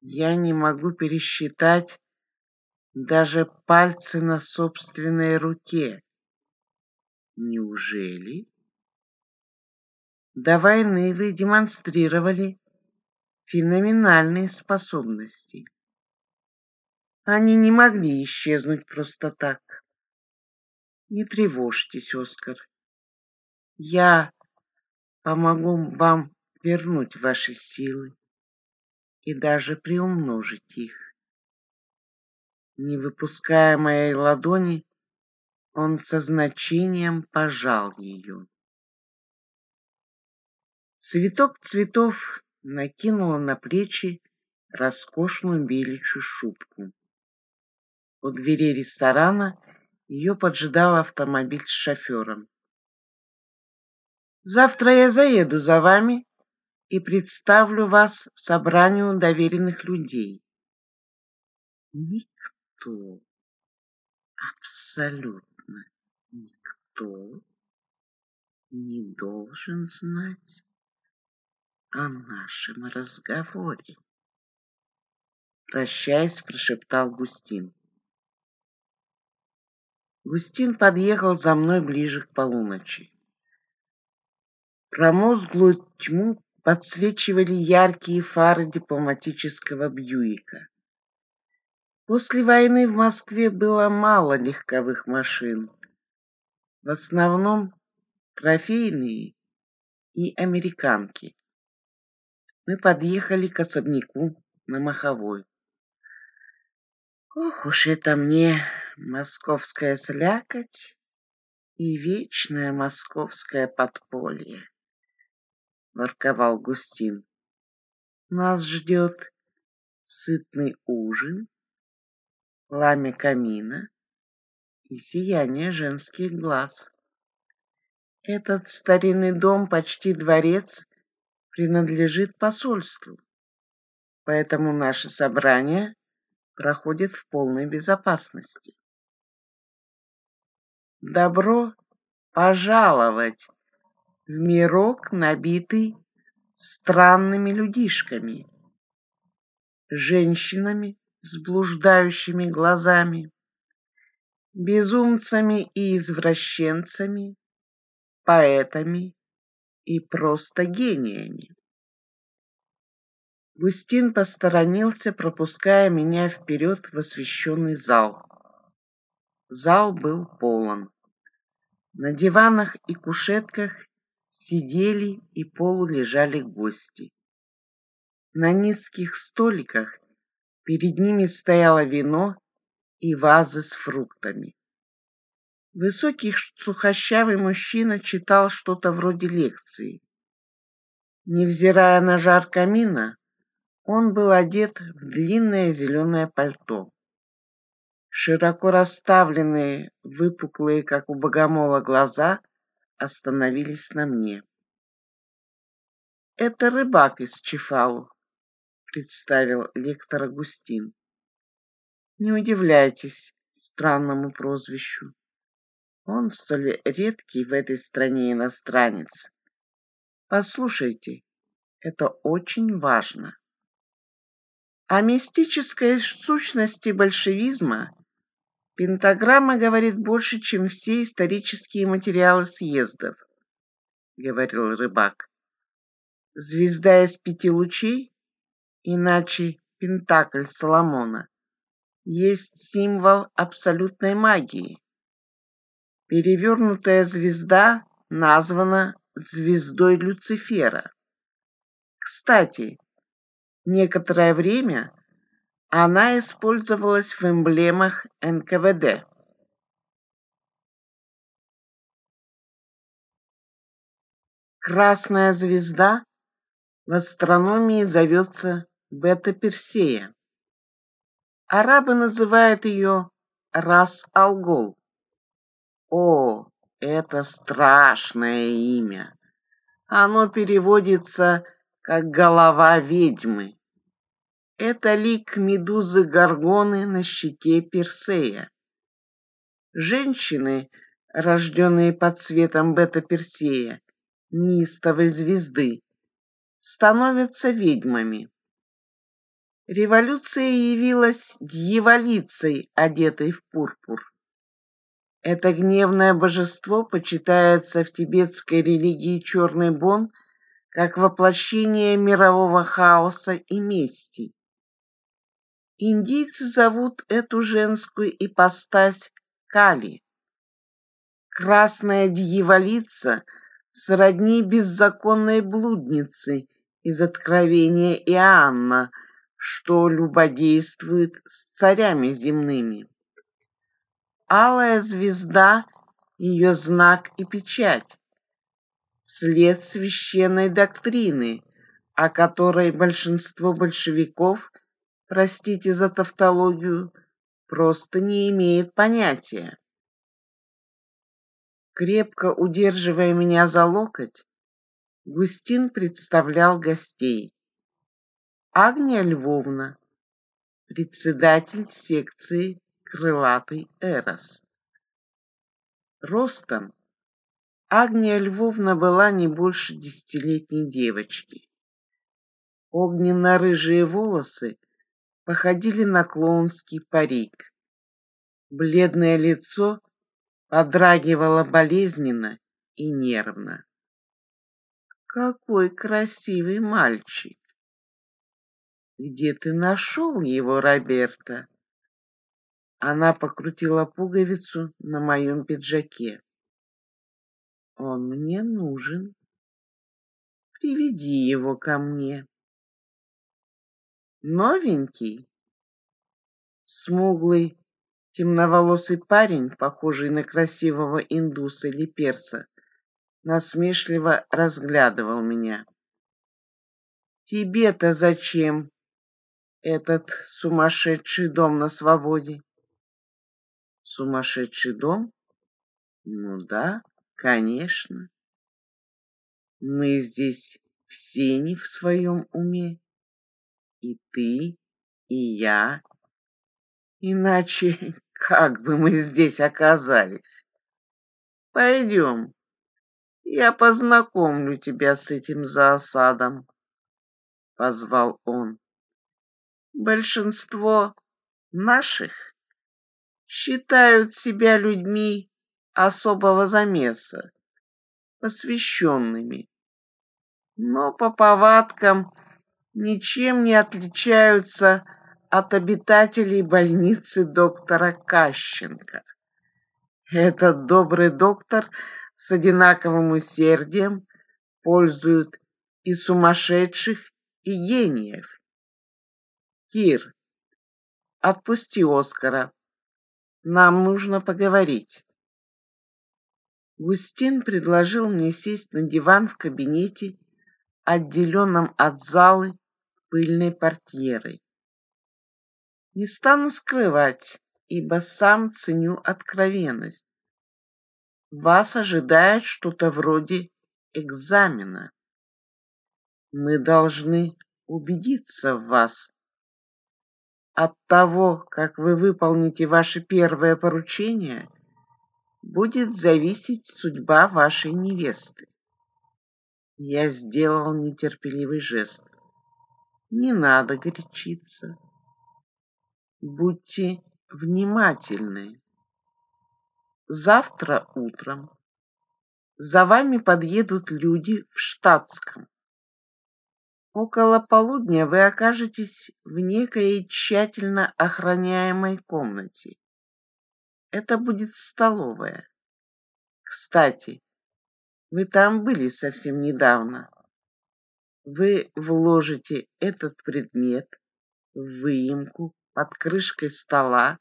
Я не могу пересчитать даже пальцы на собственной руке. Неужели? До войны вы демонстрировали феноменальные способности. Они не могли исчезнуть просто так. Не тревожьтесь, Оскар. Я помогу вам вернуть ваши силы и даже приумножить их. Не выпуская моей ладони, он со значением пожал ее. Цветок цветов накинула на плечи роскошную беличью шубку. У двери ресторана ее поджидал автомобиль с шофёром. «Завтра я заеду за вами и представлю вас собранию доверенных людей». Никто, абсолютно никто не должен знать о нашем разговоре. Прощаясь, прошептал Густин. Густин подъехал за мной ближе к полуночи. Промозглую тьму подсвечивали яркие фары дипломатического Бьюика. После войны в Москве было мало легковых машин, в основном трофейные и американки. Мы подъехали к особняку на Маховой. Ох уж это мне московская слякоть и вечное московское подполье, — ворковал Густин. Нас ждет сытный ужин, пламя камина и сияние женских глаз. Этот старинный дом, почти дворец, принадлежит посольству, поэтому наше собрание проходит в полной безопасности. Добро пожаловать в мирок, набитый странными людишками, женщинами с блуждающими глазами, безумцами и извращенцами, поэтами и просто гениями. Густин посторонился, пропуская меня вперед в освещенный зал. Зал был полон. На диванах и кушетках сидели и полулежали гости. На низких столиках перед ними стояло вино и вазы с фруктами. Высокий сухощавый мужчина читал что-то вроде лекции. Невзирая на жар камина, он был одет в длинное зеленое пальто. Широко расставленные, выпуклые, как у богомола, глаза остановились на мне. «Это рыбак из Чефалу», — представил лектор Агустин. «Не удивляйтесь странному прозвищу. Он столь редкий в этой стране иностранец. Послушайте, это очень важно». О мистической сущности большевизма Пентаграмма говорит больше, чем все исторические материалы съездов, — говорил рыбак. Звезда из пяти лучей, иначе Пентакль Соломона, есть символ абсолютной магии. Перевернутая звезда названа звездой Люцифера. Кстати, некоторое время она использовалась в эмблемах НКВД. Красная звезда в астрономии зовется Бета-Персея. Арабы называют ее Рас-Алгол. О, это страшное имя! Оно переводится как «голова ведьмы». Это лик медузы Горгоны на щите Персея. Женщины, рожденные под светом бета-персея, неистовой звезды, становятся ведьмами. Революция явилась дьяволицей, одетой в пурпур. Это гневное божество почитается в тибетской религии Черный Бон как воплощение мирового хаоса и мести. Индийцы зовут эту женскую ипостась Кали. Красная дьяволица сродни беззаконной блуднице из Откровения Иоанна, что любодействует с царями земными. Алая звезда — ее знак и печать, след священной доктрины, о которой большинство большевиков – простите за тавтологию, просто не имеет понятия. Крепко удерживая меня за локоть, Густин представлял гостей. Агния Львовна, председатель секции «Крылатый Эрос». Ростом Агния Львовна была не больше десятилетней девочки. Огненно-рыжие волосы – походили на клоунский парик. Бледное лицо подрагивало болезненно и нервно. «Какой красивый мальчик! Где ты нашел его, Роберта?» Она покрутила пуговицу на моем пиджаке. «Он мне нужен. Приведи его ко мне» новенький?» Смуглый, темноволосый парень, похожий на красивого индуса или перца, насмешливо разглядывал меня. «Тебе-то зачем этот сумасшедший дом на свободе?» «Сумасшедший дом? Ну да, конечно. Мы здесь все не в своем уме и ты, и я. Иначе <laughs> как бы мы здесь оказались? Пойдем, я познакомлю тебя с этим заосадом, — позвал он. Большинство наших считают себя людьми особого замеса, посвященными. Но по повадкам ничем не отличаются от обитателей больницы доктора Кащенко. Этот добрый доктор с одинаковым усердием пользует и сумасшедших, и гениев. Кир, отпусти Оскара. Нам нужно поговорить. Густин предложил мне сесть на диван в кабинете, отделенном от залы пыльной портьерой. Не стану скрывать, ибо сам ценю откровенность. Вас ожидает что-то вроде экзамена. Мы должны убедиться в вас. От того, как вы выполните ваше первое поручение, будет зависеть судьба вашей невесты. Я сделал нетерпеливый жест не надо горячиться. Будьте внимательны. Завтра утром за вами подъедут люди в штатском. Около полудня вы окажетесь в некой тщательно охраняемой комнате. Это будет столовая. Кстати, вы там были совсем недавно вы вложите этот предмет в выемку под крышкой стола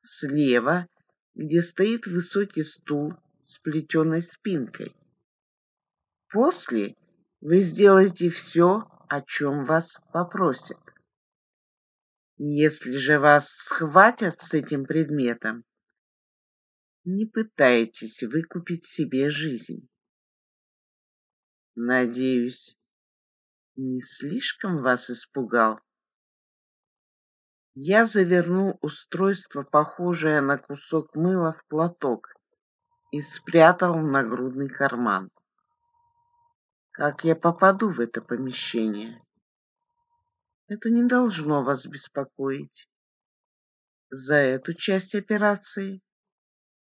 слева, где стоит высокий стул с плетеной спинкой. После вы сделаете все, о чем вас попросят. Если же вас схватят с этим предметом, не пытайтесь выкупить себе жизнь. Надеюсь, не слишком вас испугал? Я завернул устройство, похожее на кусок мыла, в платок и спрятал в нагрудный карман. Как я попаду в это помещение? Это не должно вас беспокоить. За эту часть операции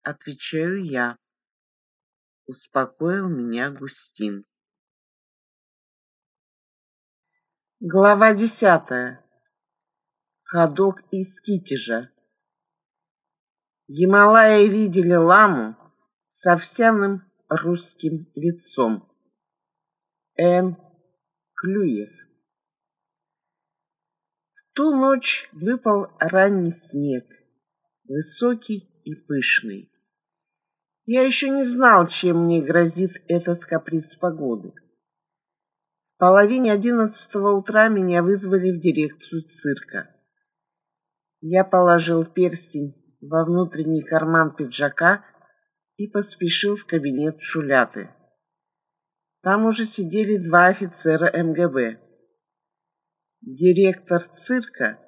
отвечаю я. Успокоил меня Густин. Глава десятая. Ходок из Китежа. Гималаи видели ламу с овсяным русским лицом. Н. Клюев. В ту ночь выпал ранний снег, высокий и пышный. Я еще не знал, чем мне грозит этот каприз погоды половине одиннадцатого утра меня вызвали в дирекцию цирка. Я положил перстень во внутренний карман пиджака и поспешил в кабинет Шуляты. Там уже сидели два офицера МГБ. Директор цирка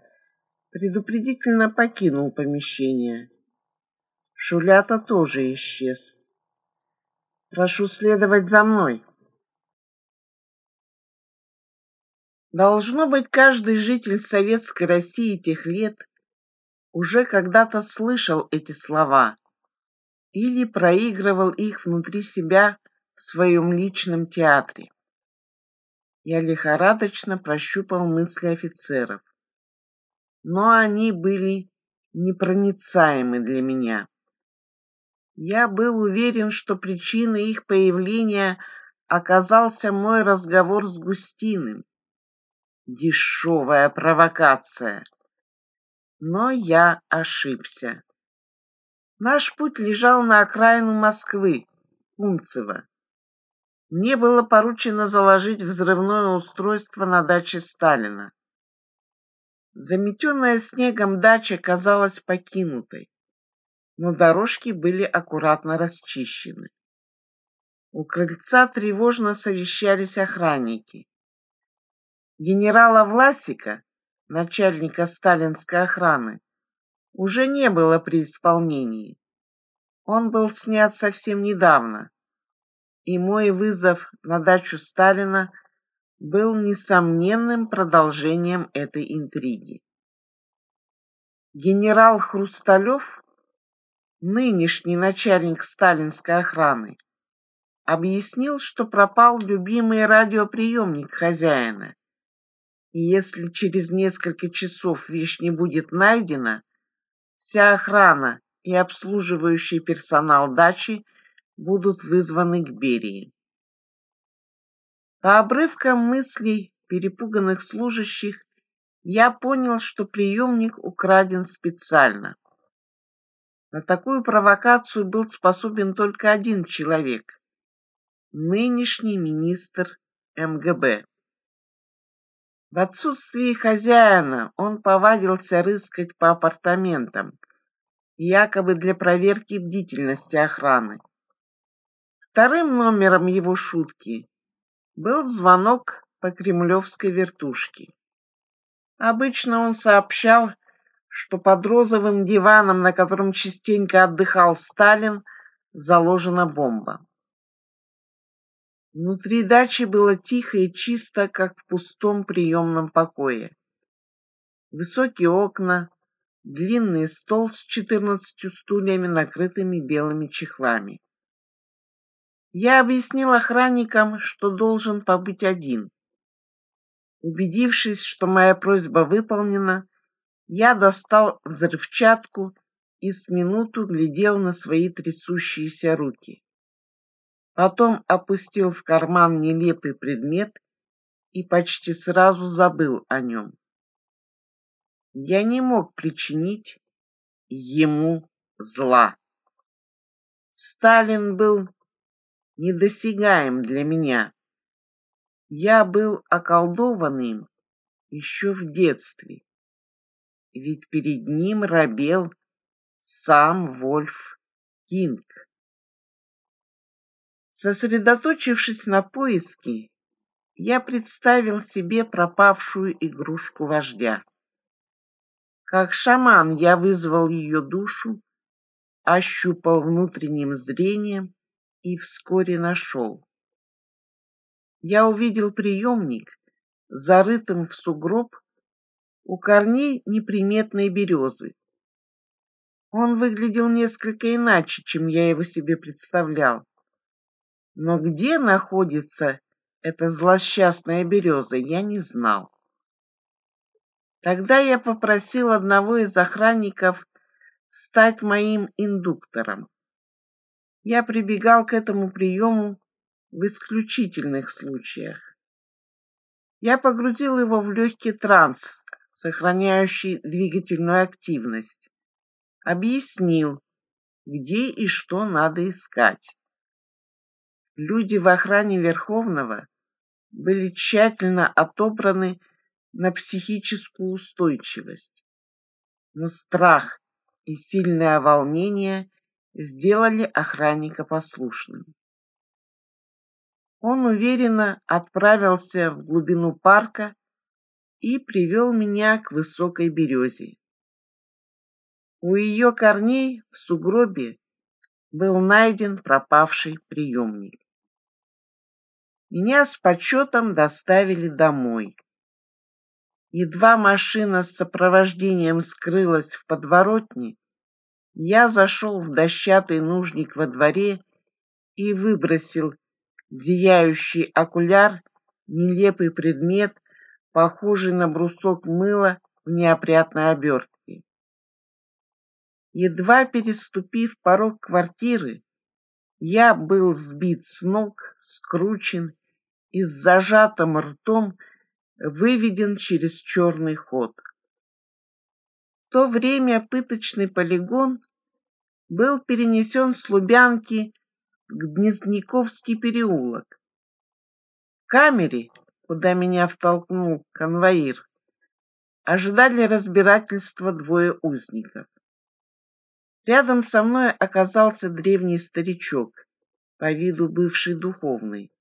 предупредительно покинул помещение. Шулята тоже исчез. «Прошу следовать за мной», Должно быть, каждый житель советской России тех лет уже когда-то слышал эти слова или проигрывал их внутри себя в своем личном театре. Я лихорадочно прощупал мысли офицеров, но они были непроницаемы для меня. Я был уверен, что причиной их появления оказался мой разговор с Густиным. Дешевая провокация. Но я ошибся. Наш путь лежал на окраину Москвы, Кунцево. Мне было поручено заложить взрывное устройство на даче Сталина. Заметенная снегом дача казалась покинутой, но дорожки были аккуратно расчищены. У крыльца тревожно совещались охранники генерала Власика, начальника сталинской охраны, уже не было при исполнении. Он был снят совсем недавно, и мой вызов на дачу Сталина был несомненным продолжением этой интриги. Генерал Хрусталев, нынешний начальник сталинской охраны, объяснил, что пропал любимый радиоприемник хозяина, если через несколько часов вещь не будет найдена, вся охрана и обслуживающий персонал дачи будут вызваны к Берии. По обрывкам мыслей перепуганных служащих я понял, что приемник украден специально. На такую провокацию был способен только один человек – нынешний министр МГБ. В отсутствие хозяина он повадился рыскать по апартаментам, якобы для проверки бдительности охраны. Вторым номером его шутки был звонок по кремлевской вертушке. Обычно он сообщал, что под розовым диваном, на котором частенько отдыхал Сталин, заложена бомба. Внутри дачи было тихо и чисто, как в пустом приемном покое. Высокие окна, длинный стол с четырнадцатью стульями, накрытыми белыми чехлами. Я объяснил охранникам, что должен побыть один. Убедившись, что моя просьба выполнена, я достал взрывчатку и с минуту глядел на свои трясущиеся руки потом опустил в карман нелепый предмет и почти сразу забыл о нем. Я не мог причинить ему зла. Сталин был недосягаем для меня. Я был околдован им еще в детстве, ведь перед ним робел сам Вольф Кинг. Сосредоточившись на поиске, я представил себе пропавшую игрушку вождя. Как шаман я вызвал ее душу, ощупал внутренним зрением и вскоре нашел. Я увидел приемник, зарытым в сугроб, у корней неприметной березы. Он выглядел несколько иначе, чем я его себе представлял. Но где находится эта злосчастная береза, я не знал. Тогда я попросил одного из охранников стать моим индуктором. Я прибегал к этому приему в исключительных случаях. Я погрузил его в легкий транс, сохраняющий двигательную активность. Объяснил, где и что надо искать. Люди в охране Верховного были тщательно отобраны на психическую устойчивость, но страх и сильное волнение сделали охранника послушным. Он уверенно отправился в глубину парка и привел меня к высокой березе. У ее корней в сугробе был найден пропавший приемник. Меня с почетом доставили домой. Едва машина с сопровождением скрылась в подворотне, я зашел в дощатый нужник во дворе и выбросил зияющий окуляр, нелепый предмет, похожий на брусок мыла в неопрятной обертке. Едва переступив порог квартиры, я был сбит с ног, скручен и с зажатым ртом выведен через черный ход. В то время пыточный полигон был перенесен с Лубянки в Гнезниковский переулок. В камере, куда меня втолкнул конвоир, ожидали разбирательства двое узников. Рядом со мной оказался древний старичок, по виду бывший духовный.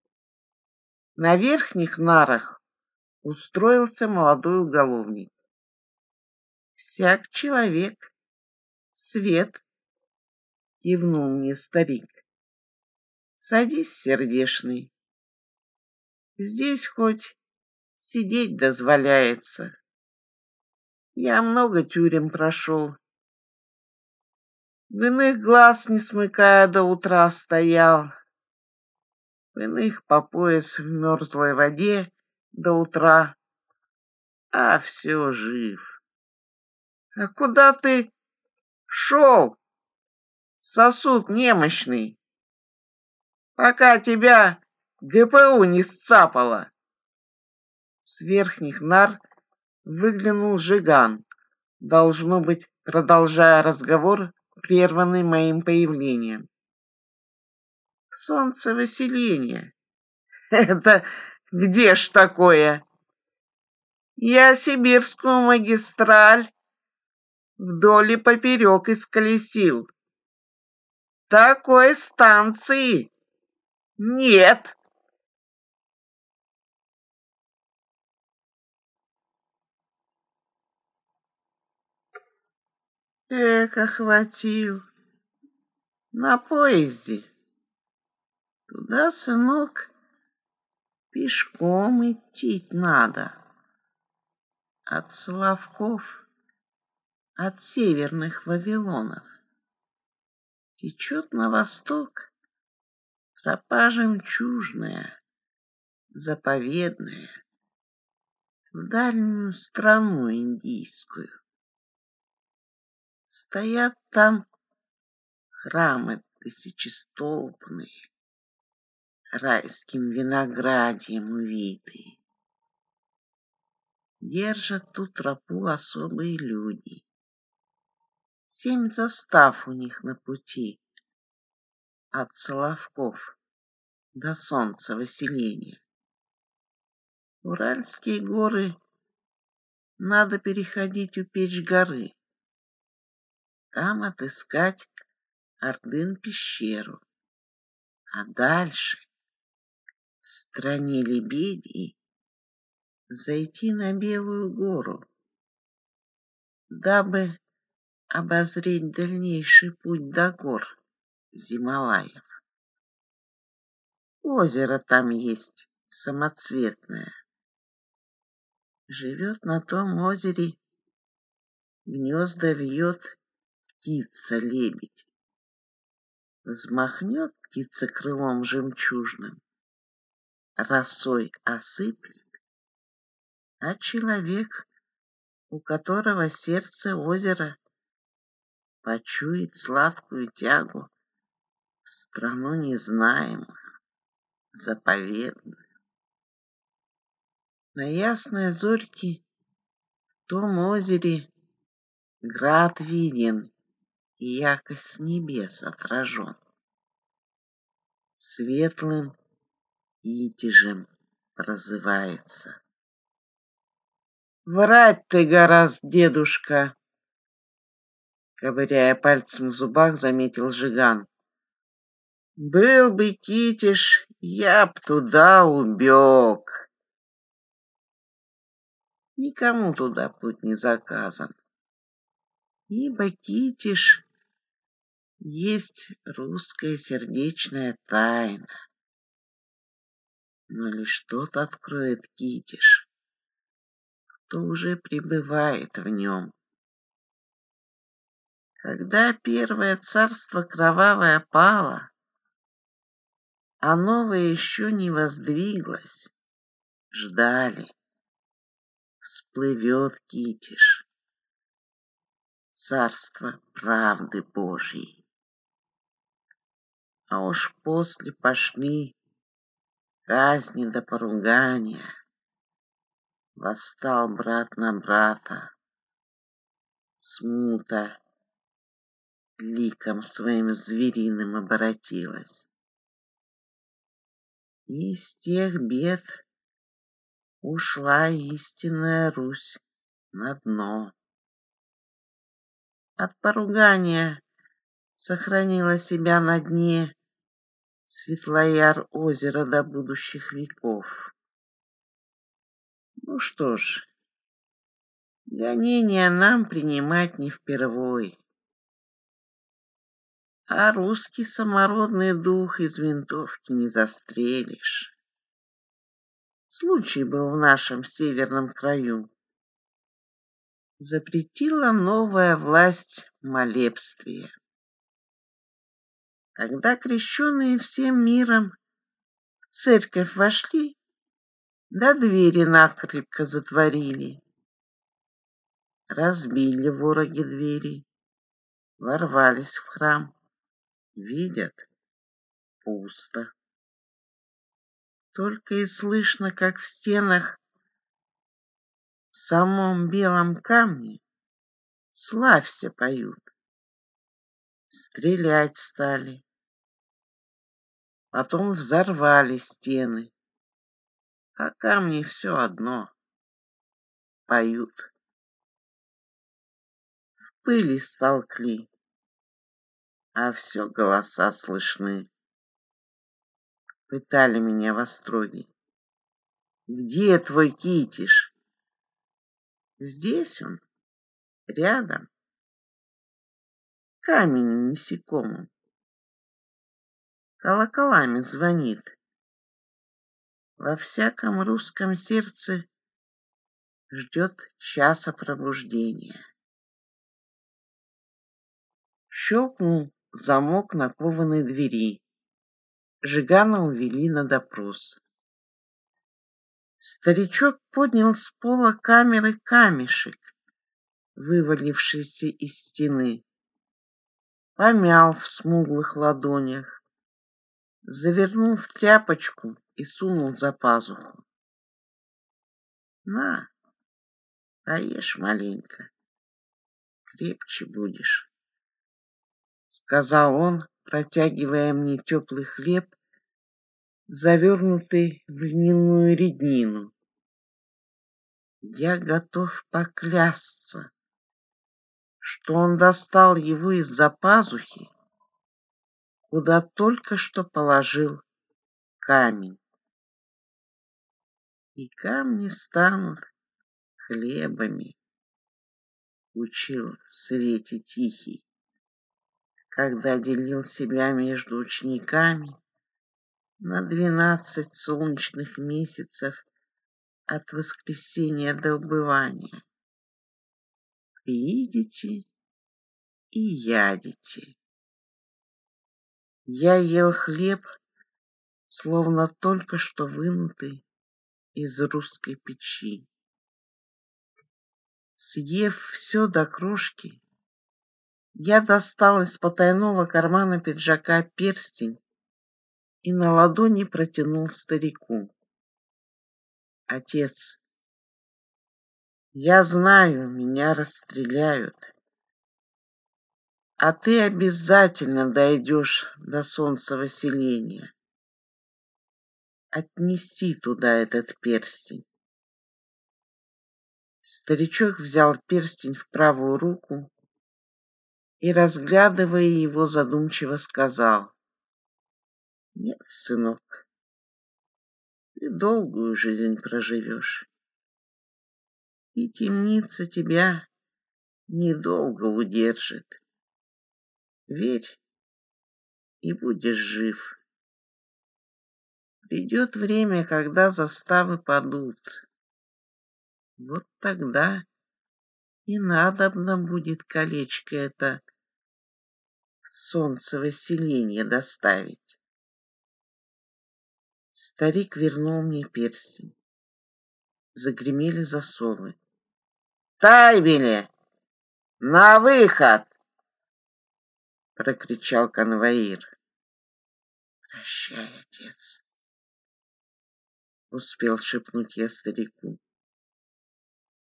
На верхних нарах устроился молодой уголовник. «Всяк человек, свет!» — кивнул мне старик. «Садись, сердешный. Здесь хоть сидеть дозволяется. Я много тюрем прошел. В иных глаз не смыкая до утра стоял» в иных по пояс в мёрзлой воде до утра, а всё жив. — А куда ты Шёл. сосуд немощный, пока тебя ГПУ не сцапало? С верхних нар выглянул Жиган, должно быть, продолжая разговор, прерванный моим появлением. Солнце солнцевыселение. Это где ж такое? Я сибирскую магистраль вдоль и поперек исколесил. Такой станции нет. Эх, охватил. На поезде. Туда, сынок, пешком идти надо. От Соловков, от северных Вавилонов. Течет на восток тропа жемчужная, заповедная, в дальнюю страну индийскую. Стоят там храмы тысячестолпные, райским виноградием увитые. Держат ту тропу особые люди. Семь застав у них на пути от Соловков до солнца селения. Уральские горы надо переходить у печь горы. Там отыскать Ордын-пещеру. А дальше в стране лебедей зайти на Белую гору, дабы обозреть дальнейший путь до гор Зималаев. Озеро там есть самоцветное. Живет на том озере, гнезда вьет птица-лебедь. Взмахнет птица крылом жемчужным, росой осыплен, а человек, у которого сердце озера, почует сладкую тягу в страну незнаемую, заповедную. На ясные зорьки в том озере град виден, и яко с небес отражен. Светлым Идижем разывается. Врать ты гораз, дедушка, ковыряя пальцем в зубах, заметил Жиган. Был бы китиш, я б туда убег. Никому туда путь не заказан, ибо китиш есть русская сердечная тайна. Ну но лишь тот откроет китиш, кто уже пребывает в нем. Когда первое царство кровавое пало, а новое еще не воздвиглось, ждали. Всплывет китиш. Царство правды Божьей. А уж после пошли казни до поругания. Восстал брат на брата, смута ликом своим звериным обратилась. И из тех бед ушла истинная Русь на дно. От поругания сохранила себя на дне Светлояр — озеро до будущих веков. Ну что ж, гонения нам принимать не впервой. А русский самородный дух из винтовки не застрелишь. Случай был в нашем северном краю. Запретила новая власть молебствие. Когда крещенные всем миром в церковь вошли, да двери накрепко затворили. Разбили вороги двери, ворвались в храм. Видят — пусто. Только и слышно, как в стенах в самом белом камне «Славься» поют стрелять стали. Потом взорвали стены, а камни все одно поют. В пыли столкли, а все голоса слышны. Пытали меня в остроге. Где твой китиш? Здесь он, рядом камень насекомым. Колоколами звонит. Во всяком русском сердце ждет часа пробуждения. Щелкнул замок на кованой двери. Жигана увели на допрос. Старичок поднял с пола камеры камешек, вывалившийся из стены помял в смуглых ладонях, завернул в тряпочку и сунул за пазуху. На, поешь маленько, крепче будешь, сказал он, протягивая мне теплый хлеб, завернутый в льняную реднину. Я готов поклясться, что он достал его из-за пазухи, куда только что положил камень. И камни станут хлебами, учил Свете Тихий, когда делил себя между учениками на двенадцать солнечных месяцев от воскресения до убывания. Видите и ядите. Я ел хлеб, словно только что вынутый из русской печи. Съев все до крошки, я достал из потайного кармана пиджака перстень и на ладони протянул старику. Отец, я знаю, меня расстреляют. А ты обязательно дойдешь до солнцевого селения. Отнеси туда этот перстень. Старичок взял перстень в правую руку и, разглядывая его, задумчиво сказал. Нет, сынок, ты долгую жизнь проживешь и темница тебя недолго удержит. Верь, и будешь жив. Придет время, когда заставы падут. Вот тогда и надо нам будет колечко это солнцево селение доставить. Старик вернул мне перстень. Загремели засовы оставили! На выход!» — прокричал конвоир. «Прощай, отец!» — успел шепнуть я старику.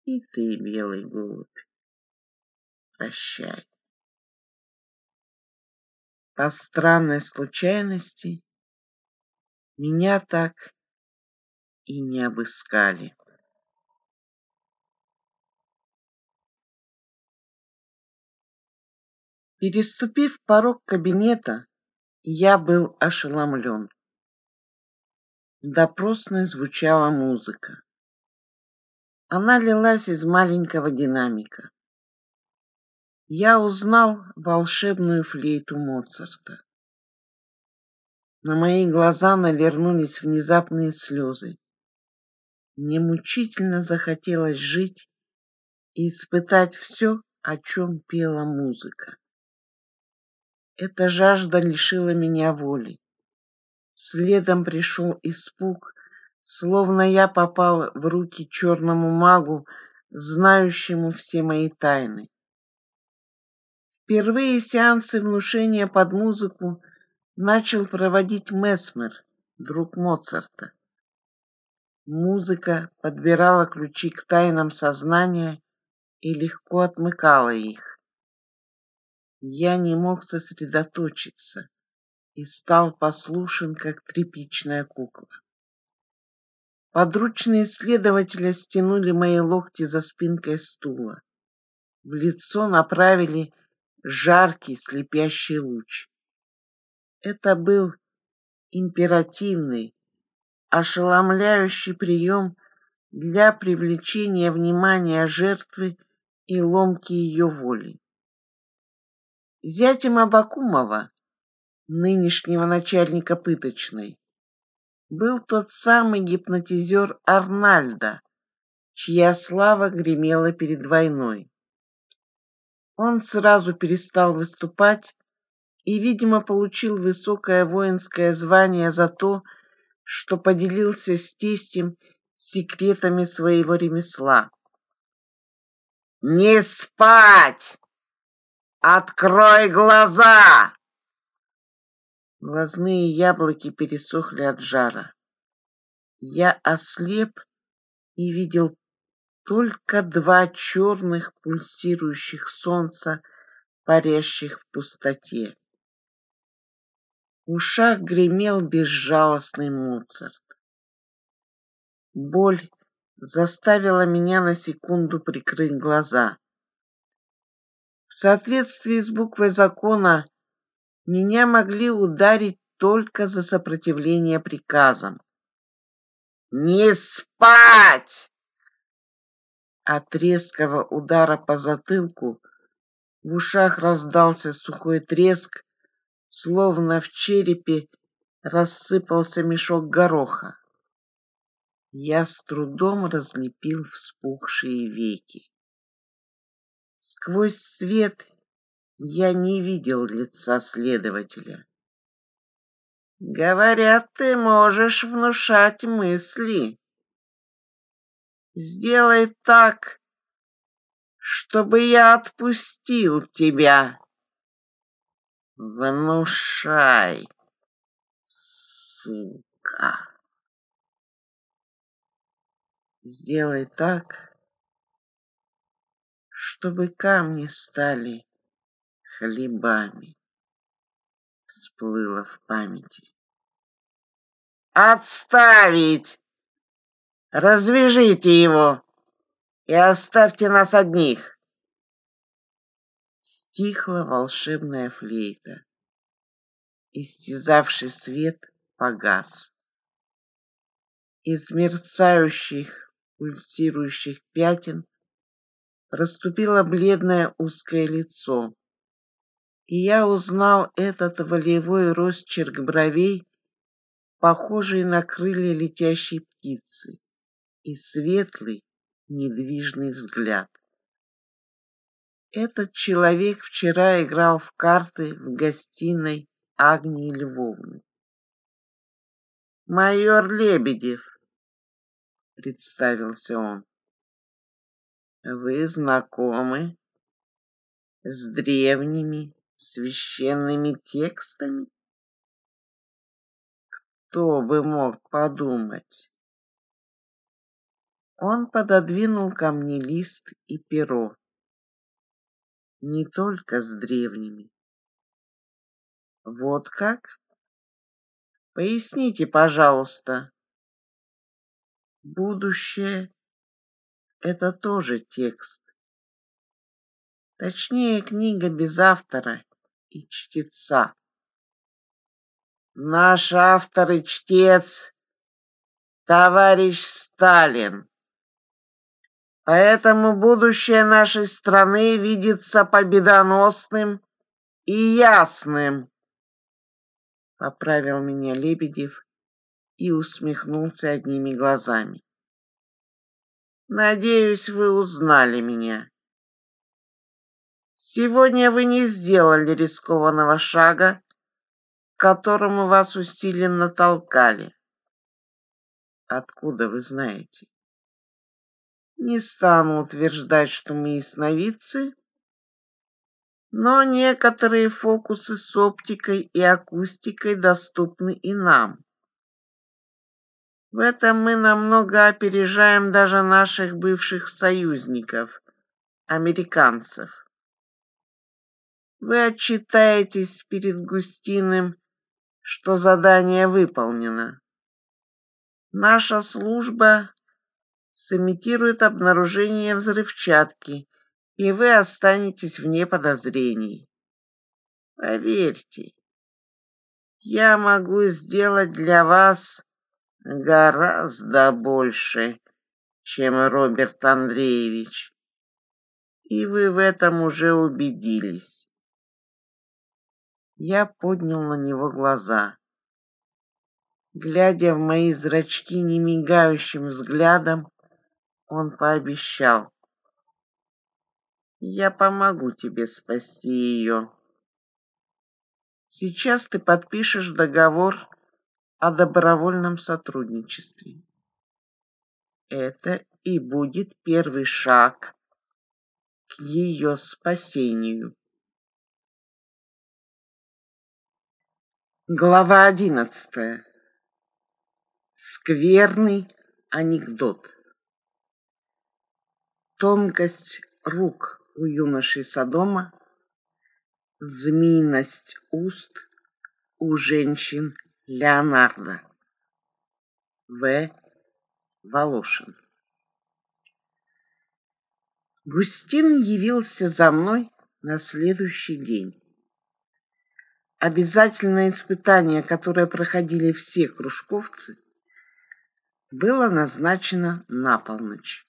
«И ты, белый голубь, прощай!» По странной случайности меня так и не обыскали. Переступив порог кабинета, я был ошеломлен. Допросно звучала музыка. Она лилась из маленького динамика. Я узнал волшебную флейту Моцарта. На мои глаза навернулись внезапные слезы. Мне мучительно захотелось жить и испытать все, о чем пела музыка. Эта жажда лишила меня воли. Следом пришел испуг, словно я попал в руки черному магу, знающему все мои тайны. Впервые сеансы внушения под музыку начал проводить Месмер, друг Моцарта. Музыка подбирала ключи к тайнам сознания и легко отмыкала их. Я не мог сосредоточиться и стал послушен, как тряпичная кукла. Подручные следователя стянули мои локти за спинкой стула. В лицо направили жаркий слепящий луч. Это был императивный, ошеломляющий прием для привлечения внимания жертвы и ломки ее воли. Зятем Абакумова, нынешнего начальника пыточной, был тот самый гипнотизер Арнальда, чья слава гремела перед войной. Он сразу перестал выступать и, видимо, получил высокое воинское звание за то, что поделился с тестем секретами своего ремесла. «Не спать!» Открой глаза!» Глазные яблоки пересохли от жара. Я ослеп и видел только два черных пульсирующих солнца, парящих в пустоте. В ушах гремел безжалостный Моцарт. Боль заставила меня на секунду прикрыть глаза соответствии с буквой закона меня могли ударить только за сопротивление приказам. «Не спать!» От резкого удара по затылку в ушах раздался сухой треск, словно в черепе рассыпался мешок гороха. Я с трудом разлепил вспухшие веки. Сквозь свет я не видел лица следователя. «Говорят, ты можешь внушать мысли. Сделай так, чтобы я отпустил тебя. Внушай, сука!» Сделай так, чтобы камни стали хлебами. Всплыло в памяти. «Отставить! Развяжите его и оставьте нас одних!» Стихла волшебная флейта. Истязавший свет погас. Из мерцающих, пульсирующих пятен — расступило бледное узкое лицо. И я узнал этот волевой росчерк бровей, похожий на крылья летящей птицы, и светлый, недвижный взгляд. Этот человек вчера играл в карты в гостиной Агнии Львовны. «Майор Лебедев», — представился он. Вы знакомы с древними священными текстами? Кто бы мог подумать? Он пододвинул ко мне лист и перо. Не только с древними. Вот как? Поясните, пожалуйста. Будущее это тоже текст. Точнее, книга без автора и чтеца. Наш автор и чтец — товарищ Сталин. Поэтому будущее нашей страны видится победоносным и ясным. Поправил меня Лебедев и усмехнулся одними глазами. Надеюсь, вы узнали меня. Сегодня вы не сделали рискованного шага, к которому вас усиленно толкали. Откуда вы знаете? Не стану утверждать, что мы ясновидцы, но некоторые фокусы с оптикой и акустикой доступны и нам. В этом мы намного опережаем даже наших бывших союзников, американцев. Вы отчитаетесь перед Густиным, что задание выполнено. Наша служба сымитирует обнаружение взрывчатки, и вы останетесь вне подозрений. Поверьте, я могу сделать для вас гораздо больше, чем Роберт Андреевич. И вы в этом уже убедились. Я поднял на него глаза. Глядя в мои зрачки немигающим взглядом, он пообещал. «Я помогу тебе спасти ее. Сейчас ты подпишешь договор о добровольном сотрудничестве. Это и будет первый шаг к ее спасению. Глава одиннадцатая. Скверный анекдот. Тонкость рук у юноши Содома, змеиность уст у женщин Леонардо В. Волошин. Густин явился за мной на следующий день. Обязательное испытание, которое проходили все кружковцы, было назначено на полночь.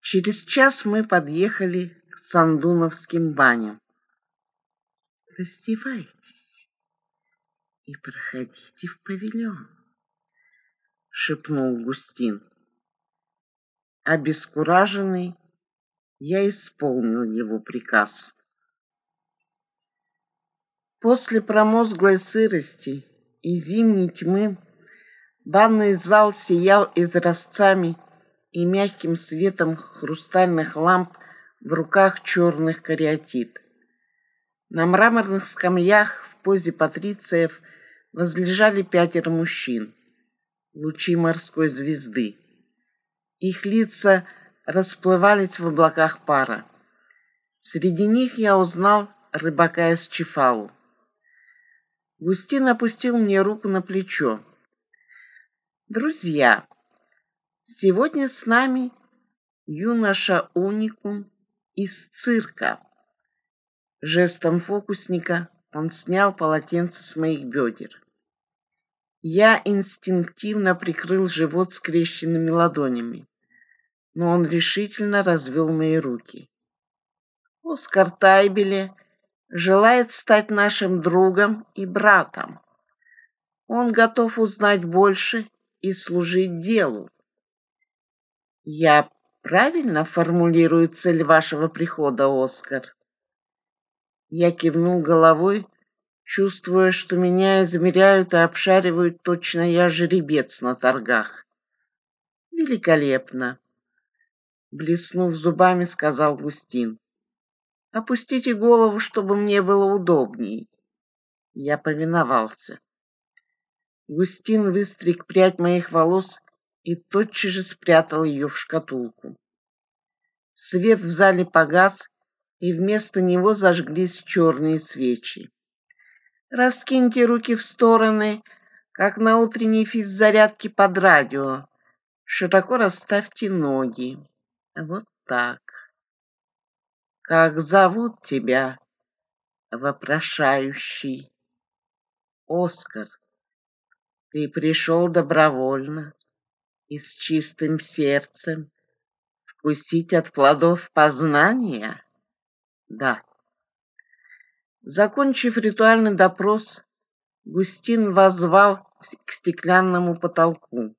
Через час мы подъехали к Сандуновским баням. «Раздевайтесь!» и проходите в павильон», — шепнул Густин. Обескураженный, я исполнил его приказ. После промозглой сырости и зимней тьмы банный зал сиял изразцами и мягким светом хрустальных ламп в руках черных кариатид. На мраморных скамьях в позе патрициев – возлежали пятеро мужчин, лучи морской звезды. Их лица расплывались в облаках пара. Среди них я узнал рыбака из Чифалу. Густин опустил мне руку на плечо. «Друзья, сегодня с нами юноша-уникум из цирка». Жестом фокусника он снял полотенце с моих бедер. Я инстинктивно прикрыл живот скрещенными ладонями, но он решительно развел мои руки. Оскар Тайбеле желает стать нашим другом и братом. Он готов узнать больше и служить делу. Я правильно формулирую цель вашего прихода, Оскар? Я кивнул головой, чувствуя, что меня измеряют и обшаривают точно я жеребец на торгах. «Великолепно!» Блеснув зубами, сказал Густин. «Опустите голову, чтобы мне было удобней». Я повиновался. Густин выстриг прядь моих волос и тотчас же спрятал ее в шкатулку. Свет в зале погас, и вместо него зажглись черные свечи. «Раскиньте руки в стороны, как на утренней физзарядке под радио. Широко расставьте ноги. Вот так. Как зовут тебя?» Вопрошающий. «Оскар, ты пришел добровольно и с чистым сердцем вкусить от плодов познания?» Да. Закончив ритуальный допрос, Густин возвал к стеклянному потолку.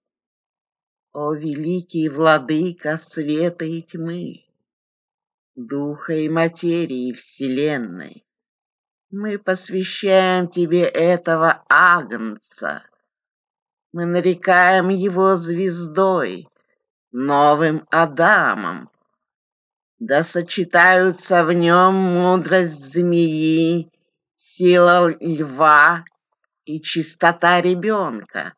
О, великий владыка света и тьмы, духа и материи вселенной, мы посвящаем тебе этого агнца. Мы нарекаем его звездой, новым Адамом, да сочетаются в нем мудрость змеи, сила льва и чистота ребенка.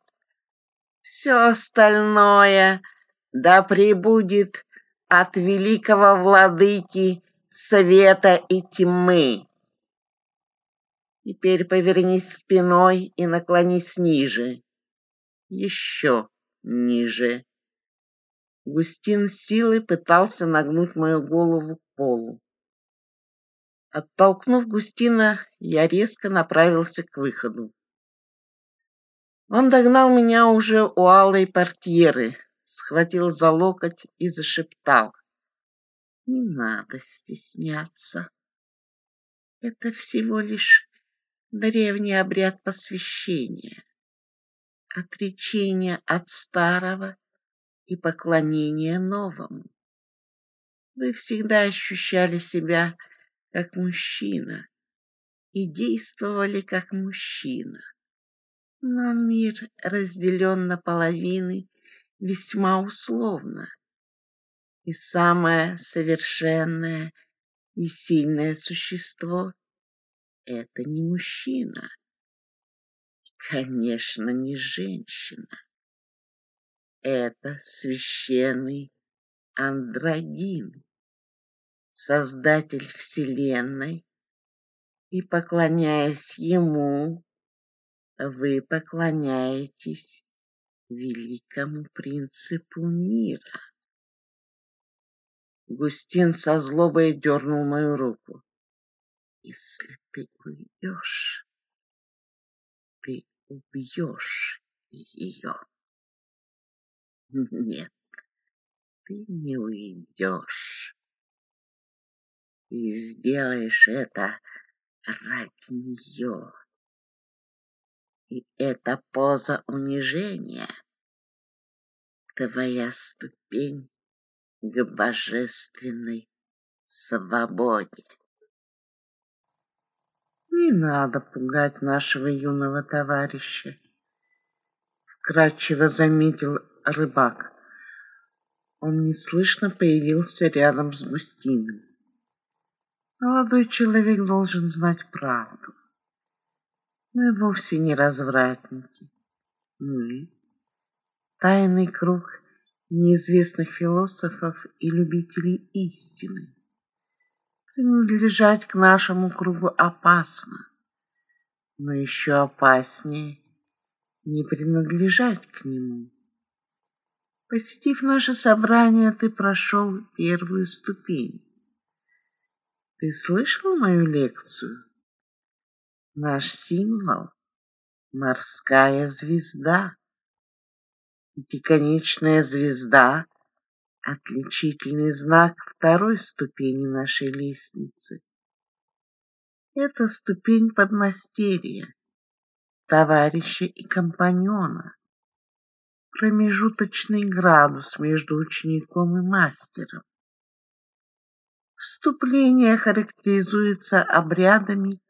Все остальное да пребудет от великого владыки света и тьмы. Теперь повернись спиной и наклонись ниже, еще ниже. Густин силой пытался нагнуть мою голову к полу. Оттолкнув Густина, я резко направился к выходу. Он догнал меня уже у алой портьеры, схватил за локоть и зашептал. «Не надо стесняться. Это всего лишь древний обряд посвящения, отречение от старого и поклонение новому. Вы всегда ощущали себя как мужчина и действовали как мужчина. Но мир разделен на половины весьма условно, и самое совершенное и сильное существо — это не мужчина, и, конечно, не женщина. Это священный андрогин, создатель Вселенной, и, поклоняясь ему, вы поклоняетесь великому принципу мира. Густин со злобой дернул мою руку. Если ты уйдешь, ты убьешь ее. Нет, ты не уйдешь. и сделаешь это ради нее. И эта поза унижения — твоя ступень к божественной свободе. Не надо пугать нашего юного товарища, — вкратчиво заметил рыбак. Он неслышно появился рядом с Густиным. Молодой человек должен знать правду. Мы вовсе не развратники. Мы — тайный круг неизвестных философов и любителей истины. Принадлежать к нашему кругу опасно, но еще опаснее не принадлежать к нему. Посетив наше собрание, ты прошел первую ступень. Ты слышал мою лекцию? Наш символ — морская звезда. Пятиконечная звезда — отличительный знак второй ступени нашей лестницы. Это ступень подмастерья, товарища и компаньона промежуточный градус между учеником и мастером. Вступление характеризуется обрядами,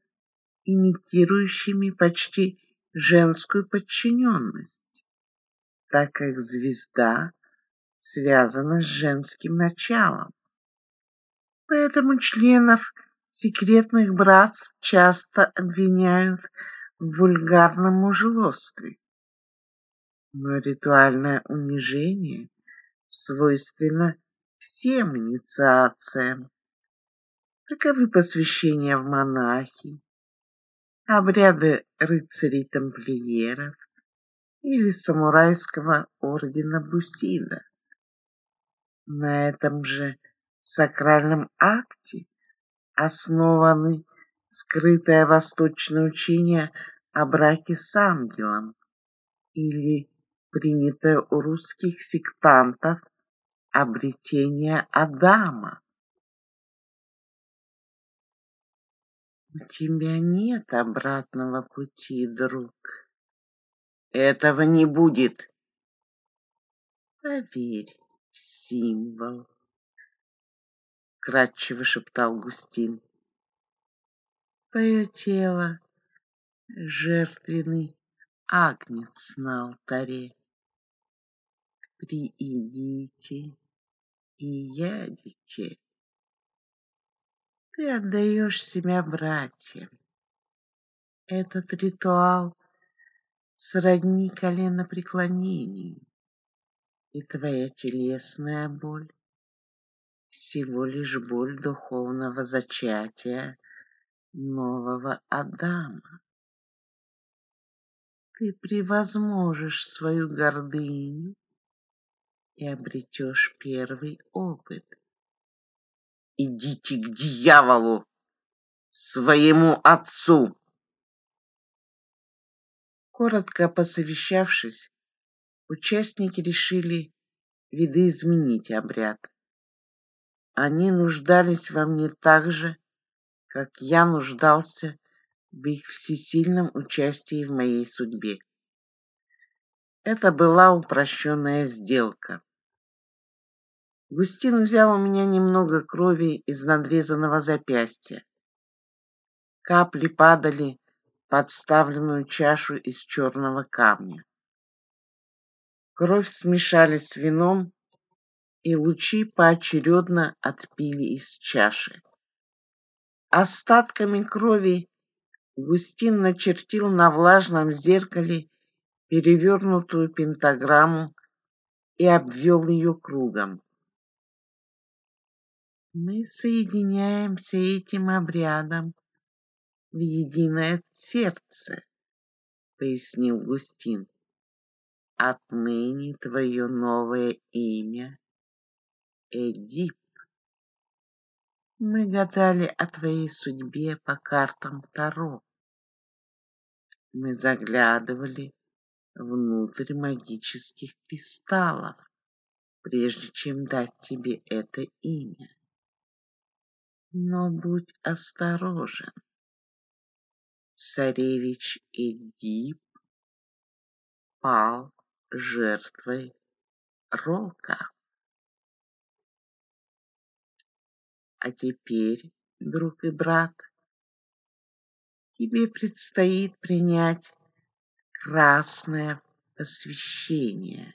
имитирующими почти женскую подчиненность, так как звезда связана с женским началом. Поэтому членов секретных братств часто обвиняют в вульгарном мужеловстве. Но ритуальное унижение свойственно всем инициациям. Таковы посвящения в монахи, обряды рыцарей-тамплиеров или самурайского ордена Бусида. На этом же сакральном акте основаны скрытое восточное учение о браке с ангелом или принятое у русских сектантов обретение Адама. У тебя нет обратного пути, друг. Этого не будет. Поверь, символ, — кратчево шептал Густин. Твое тело — жертвенный агнец на алтаре приидите, и ядите. Ты отдаешь себя братьям. Этот ритуал сродни коленопреклонению, и твоя телесная боль всего лишь боль духовного зачатия нового Адама. Ты превозможешь свою гордыню и обретешь первый опыт. Идите к дьяволу, своему отцу. Коротко посовещавшись, участники решили видоизменить обряд. Они нуждались во мне так же, как я нуждался в их всесильном участии в моей судьбе. Это была упрощенная сделка. Густин взял у меня немного крови из надрезанного запястья. Капли падали в подставленную чашу из черного камня. Кровь смешали с вином, и лучи поочередно отпили из чаши. Остатками крови Густин начертил на влажном зеркале перевернутую пентаграмму и обвел ее кругом. Мы соединяемся этим обрядом в единое сердце, пояснил Густин. Отныне твое новое имя Эдип. Мы гадали о твоей судьбе по картам Таро. Мы заглядывали внутрь магических кристаллов, прежде чем дать тебе это имя. Но будь осторожен. Царевич Эдип пал жертвой Рока. А теперь, друг и брат, тебе предстоит принять красное освещение.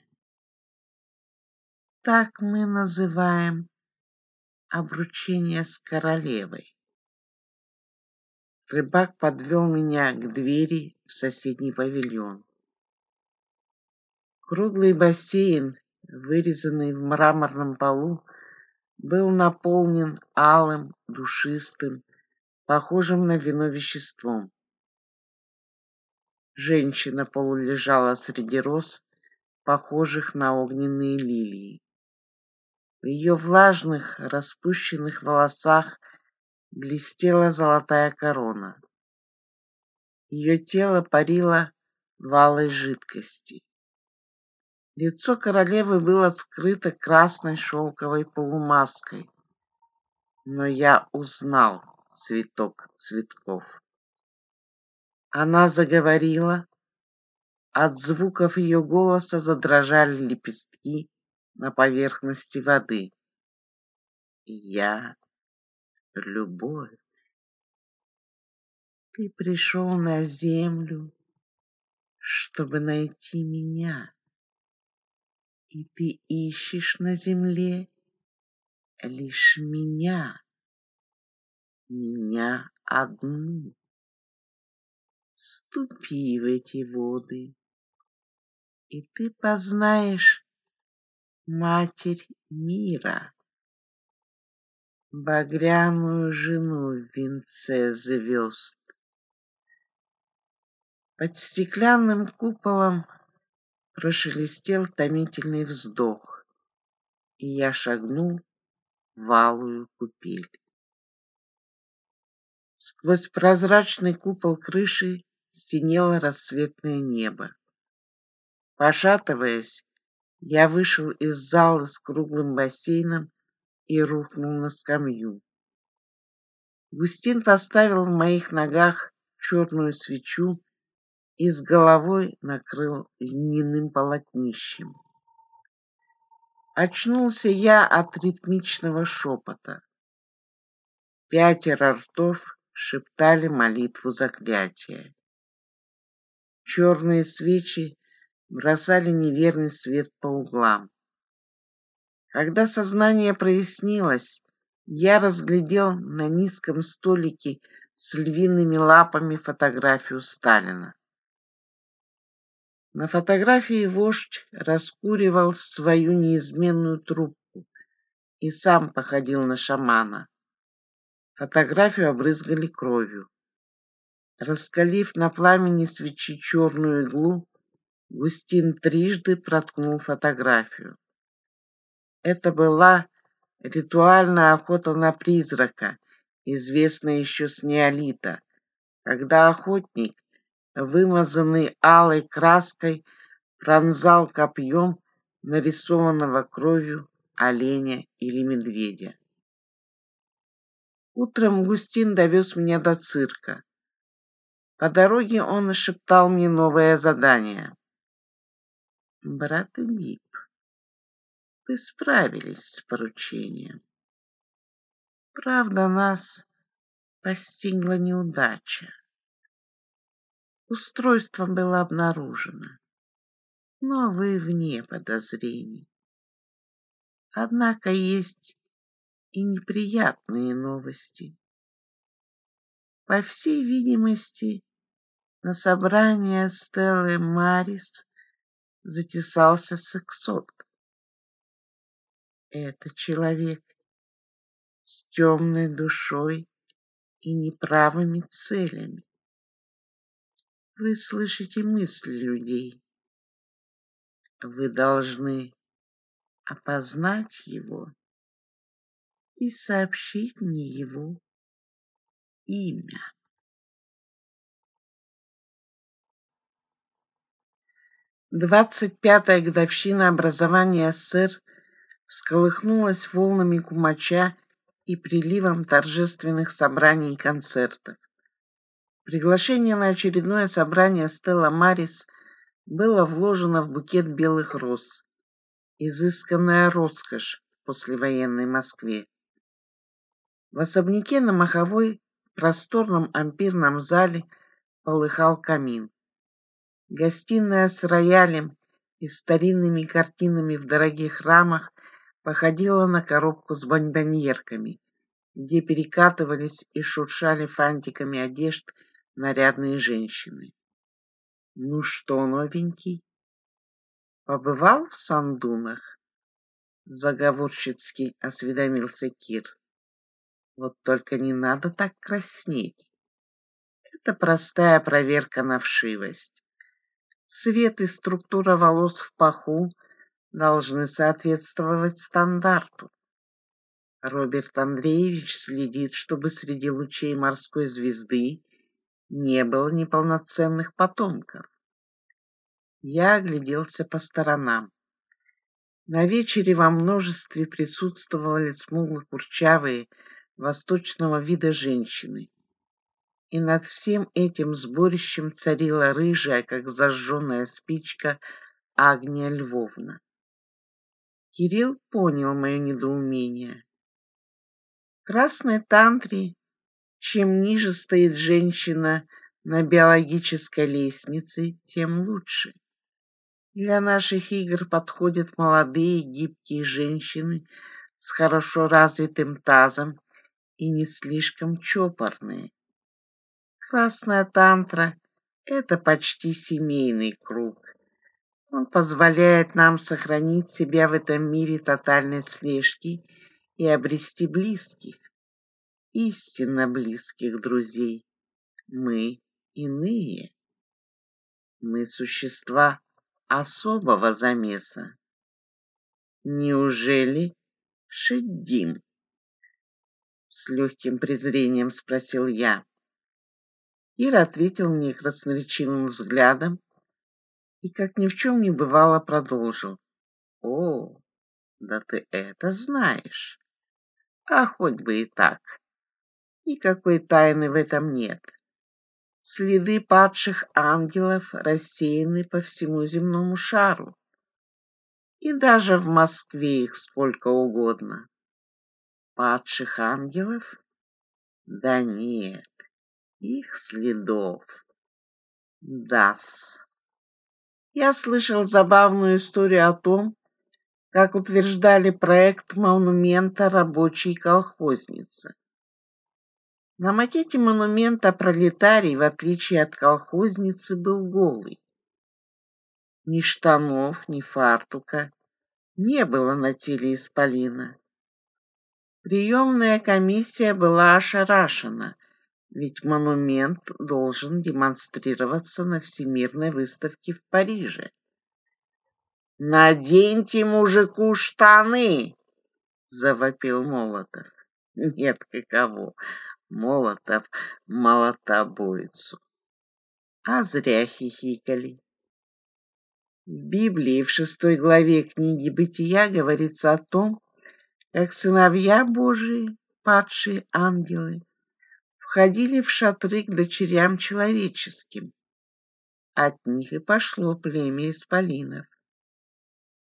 Так мы называем обручение с королевой. Рыбак подвел меня к двери в соседний павильон. Круглый бассейн, вырезанный в мраморном полу, был наполнен алым, душистым, похожим на вино веществом. Женщина полулежала среди роз, похожих на огненные лилии. В ее влажных, распущенных волосах блестела золотая корона. Ее тело парило в алой жидкости. Лицо королевы было скрыто красной шелковой полумаской, но я узнал цветок цветков. Она заговорила, от звуков ее голоса задрожали лепестки на поверхности воды. «Я — любовь. Ты пришел на землю, чтобы найти меня, и ты ищешь на земле лишь меня, меня одну» ступи в эти воды, и ты познаешь Матерь мира, багряную жену в венце звезд. Под стеклянным куполом прошелестел томительный вздох, и я шагнул в алую купель. Сквозь прозрачный купол крыши синело рассветное небо. Пошатываясь, я вышел из зала с круглым бассейном и рухнул на скамью. Густин поставил в моих ногах черную свечу и с головой накрыл льняным полотнищем. Очнулся я от ритмичного шепота. Пятеро ртов шептали молитву заклятия. Черные свечи бросали неверный свет по углам. Когда сознание прояснилось, я разглядел на низком столике с львиными лапами фотографию Сталина. На фотографии вождь раскуривал свою неизменную трубку и сам походил на шамана. Фотографию обрызгали кровью. Раскалив на пламени свечи черную иглу, Густин трижды проткнул фотографию. Это была ритуальная охота на призрака, известная еще с неолита, когда охотник, вымазанный алой краской, пронзал копьем нарисованного кровью оленя или медведя. Утром Густин довез меня до цирка. По дороге он нашептал мне новое задание. «Брат Лип, вы справились с поручением. Правда, нас постигла неудача. Устройство было обнаружено, но вы вне подозрений. Однако есть и неприятные новости. По всей видимости, на собрание Стеллы Марис затесался сексот. Это человек с темной душой и неправыми целями. Вы слышите мысли людей. Вы должны опознать его и сообщить мне его имя. 25-я годовщина образования СССР всколыхнулась волнами кумача и приливом торжественных собраний и концертов. Приглашение на очередное собрание Стелла Марис было вложено в букет белых роз. Изысканная роскошь в послевоенной Москве. В особняке на Маховой в просторном ампирном зале полыхал камин. Гостиная с роялем и старинными картинами в дорогих рамах походила на коробку с бомбоньерками, где перекатывались и шуршали фантиками одежд нарядные женщины. «Ну что, новенький, побывал в Сандунах?» Заговорщицки осведомился Кир. «Вот только не надо так краснеть. Это простая проверка на вшивость цвет и структура волос в паху должны соответствовать стандарту. Роберт Андреевич следит, чтобы среди лучей морской звезды не было неполноценных потомков. Я огляделся по сторонам. На вечере во множестве присутствовали смугло-курчавые, восточного вида женщины и над всем этим сборищем царила рыжая, как зажженная спичка, Агния Львовна. Кирилл понял моё недоумение. В тантри, чем ниже стоит женщина на биологической лестнице, тем лучше. Для наших игр подходят молодые гибкие женщины с хорошо развитым тазом и не слишком чопорные. Красная тантра — это почти семейный круг. Он позволяет нам сохранить себя в этом мире тотальной слежки и обрести близких, истинно близких друзей. Мы иные. Мы существа особого замеса. Неужели шедим? С легким презрением спросил я. Ира ответил мне красноречивым взглядом и, как ни в чем не бывало, продолжил. «О, да ты это знаешь! А хоть бы и так! Никакой тайны в этом нет. Следы падших ангелов рассеяны по всему земному шару. И даже в Москве их сколько угодно. Падших ангелов? Да нет, их следов. Дас. Я слышал забавную историю о том, как утверждали проект монумента рабочей колхозницы. На макете монумента пролетарий, в отличие от колхозницы, был голый. Ни штанов, ни фартука не было на теле исполина. Приемная комиссия была ошарашена. Ведь монумент должен демонстрироваться на Всемирной выставке в Париже. «Наденьте мужику штаны!» — завопил Молотов. «Нет, каково! Молотов молотобоицу!» А зря хихикали. В Библии в шестой главе книги «Бытия» говорится о том, как сыновья Божии, падшие ангелы, входили в шатры к дочерям человеческим. От них и пошло племя исполинов.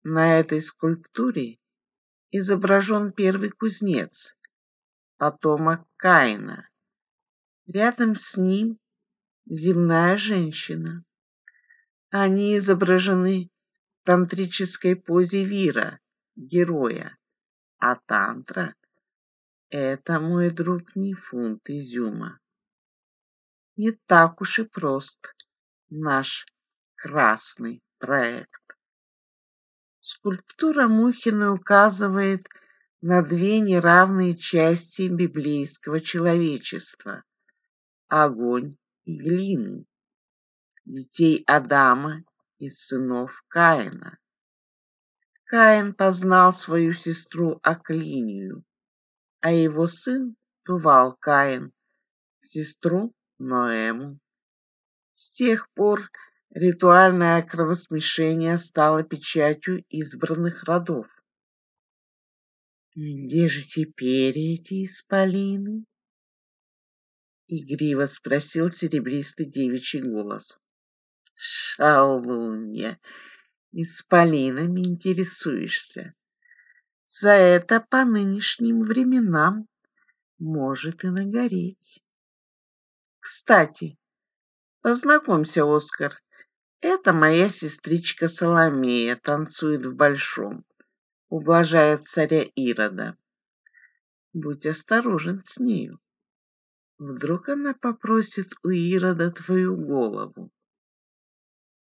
На этой скульптуре изображен первый кузнец, потомок Каина. Рядом с ним земная женщина. Они изображены в тантрической позе Вира, героя, а тантра это мой друг не фунт изюма. Не так уж и прост наш красный проект. Скульптура Мухина указывает на две неравные части библейского человечества – огонь и глину, детей Адама и сынов Каина. Каин познал свою сестру Аклинию, а его сын Тувал Каин, сестру Ноэму. С тех пор ритуальное кровосмешение стало печатью избранных родов. «Где же теперь эти исполины?» — игриво спросил серебристый девичий голос. «Шалунья, исполинами интересуешься. За это по нынешним временам может и нагореть. Кстати, познакомься, Оскар, это моя сестричка Соломея, танцует в Большом, ублажает царя Ирода. Будь осторожен с нею. Вдруг она попросит у Ирода твою голову.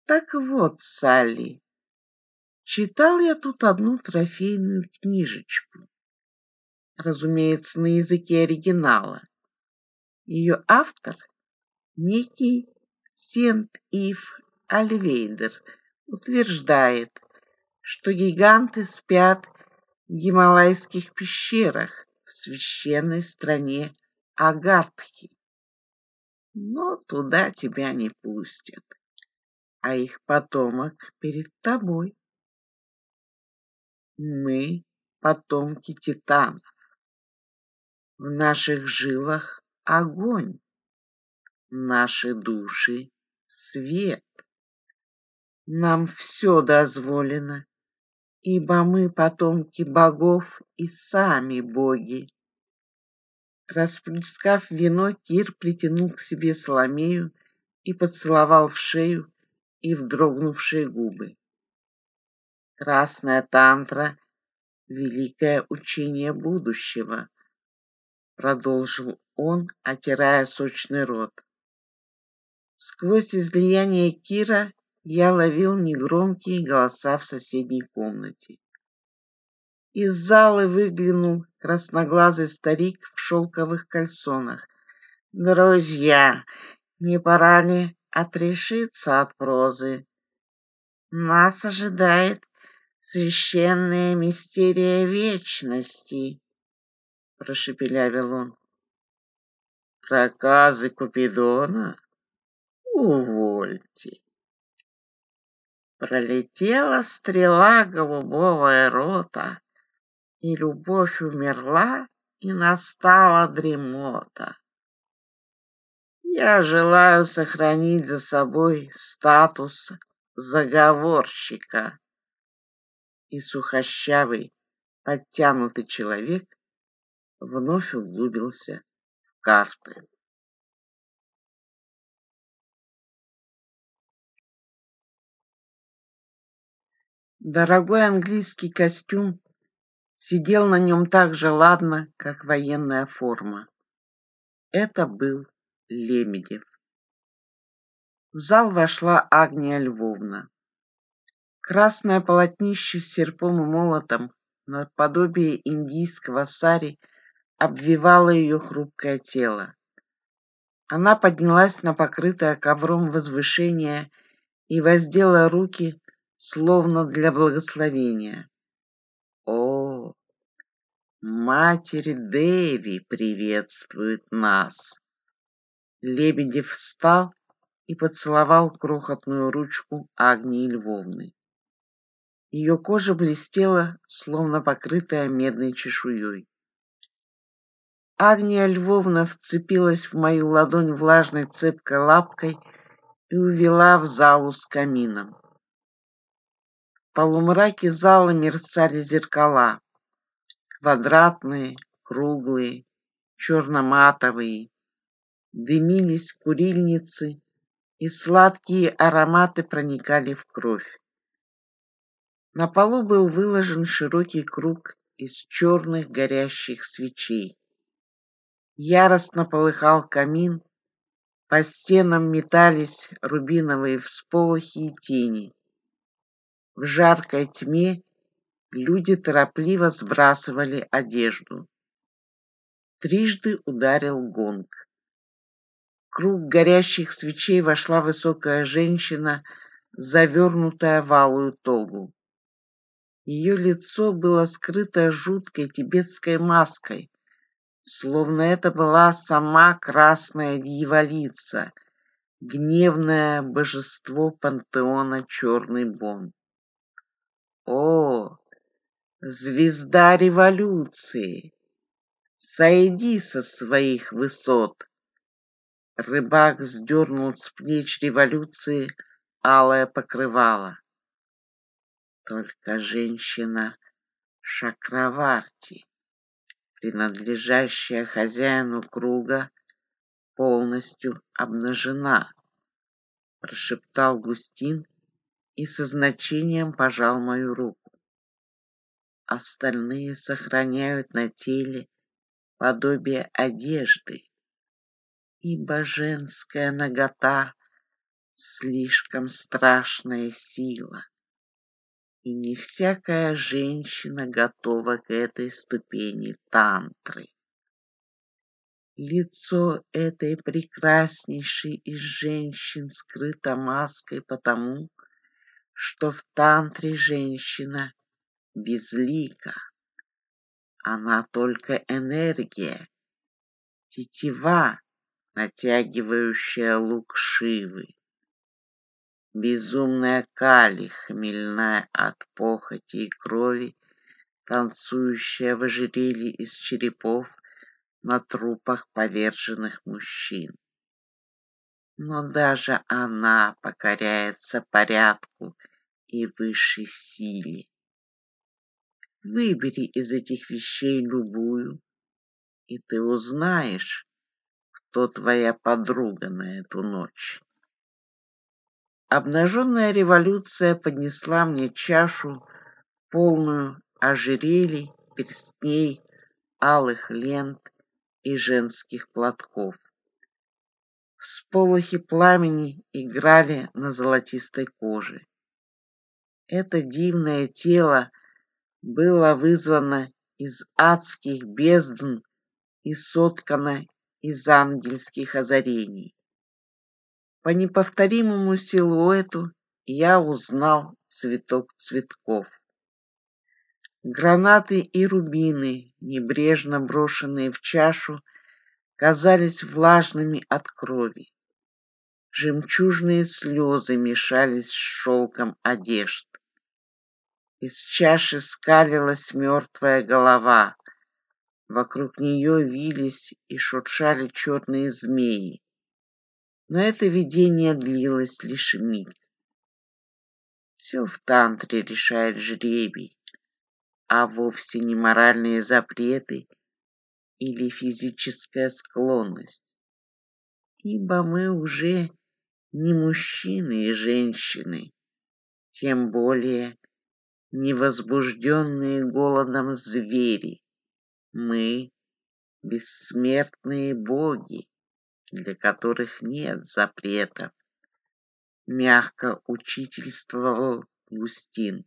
Так вот, Салли, Читал я тут одну трофейную книжечку, разумеется, на языке оригинала. Ее автор — некий Сент-Ив Альвейдер, утверждает, что гиганты спят в гималайских пещерах в священной стране Агатхи. Но туда тебя не пустят, а их потомок перед тобой. Мы потомки титанов. В наших жилах огонь, наши души — свет. Нам все дозволено, ибо мы потомки богов и сами боги. Расплескав вино, Кир притянул к себе Соломею и поцеловал в шею и в дрогнувшие губы. Красная Тантра — великое учение будущего, — продолжил он, отирая сочный рот. Сквозь излияние Кира я ловил негромкие голоса в соседней комнате. Из залы выглянул красноглазый старик в шелковых кальсонах. «Друзья, не пора ли отрешиться от прозы? Нас ожидает священная мистерия вечности, — прошепелявил он. Проказы Купидона? Увольте. Пролетела стрела голубого рота, и любовь умерла, и настала дремота. Я желаю сохранить за собой статус заговорщика и сухощавый, подтянутый человек вновь углубился в карты. Дорогой английский костюм сидел на нем так же ладно, как военная форма. Это был Лемедев. В зал вошла Агния Львовна. Красное полотнище с серпом и молотом, наподобие индийского сари, обвивало ее хрупкое тело. Она поднялась на покрытое ковром возвышение и воздела руки, словно для благословения. О, матерь Деви приветствует нас! Лебедев встал и поцеловал крохотную ручку Агнии Львовны. Ее кожа блестела, словно покрытая медной чешуей. Агния Львовна вцепилась в мою ладонь влажной цепкой лапкой и увела в залу с камином. В полумраке зала мерцали зеркала, квадратные, круглые, черно-матовые. Дымились курильницы, и сладкие ароматы проникали в кровь. На полу был выложен широкий круг из черных горящих свечей. Яростно полыхал камин, по стенам метались рубиновые всполохи и тени. В жаркой тьме люди торопливо сбрасывали одежду. Трижды ударил гонг. В круг горящих свечей вошла высокая женщина, завернутая в алую тогу. Ее лицо было скрыто жуткой тибетской маской, словно это была сама красная дьяволица, гневное божество пантеона Черный Бон. О, звезда революции! Сойди со своих высот! Рыбак сдернул с плеч революции алое покрывало только женщина Шакраварти, принадлежащая хозяину круга, полностью обнажена, прошептал Густин и со значением пожал мою руку. Остальные сохраняют на теле подобие одежды, ибо женская нагота — слишком страшная сила и не всякая женщина готова к этой ступени тантры. Лицо этой прекраснейшей из женщин скрыто маской потому, что в тантре женщина безлика. Она только энергия, тетива, натягивающая лук Шивы. Безумная Кали, хмельная от похоти и крови, танцующая в ожерелье из черепов на трупах поверженных мужчин. Но даже она покоряется порядку и высшей силе. Выбери из этих вещей любую, и ты узнаешь, кто твоя подруга на эту ночь. Обнаженная революция поднесла мне чашу, полную ожерелий, перстней, алых лент и женских платков. Всполохи пламени играли на золотистой коже. Это дивное тело было вызвано из адских бездн и соткано из ангельских озарений. По неповторимому силуэту я узнал цветок цветков. Гранаты и рубины, небрежно брошенные в чашу, казались влажными от крови. Жемчужные слезы мешались с шелком одежд. Из чаши скалилась мертвая голова. Вокруг нее вились и шуршали черные змеи. Но это видение длилось лишь миг. Все в тантре решает жребий, а вовсе не моральные запреты или физическая склонность. Ибо мы уже не мужчины и женщины, тем более невозбужденные голодом звери. Мы — бессмертные боги для которых нет запретов, мягко учительствовал Густин.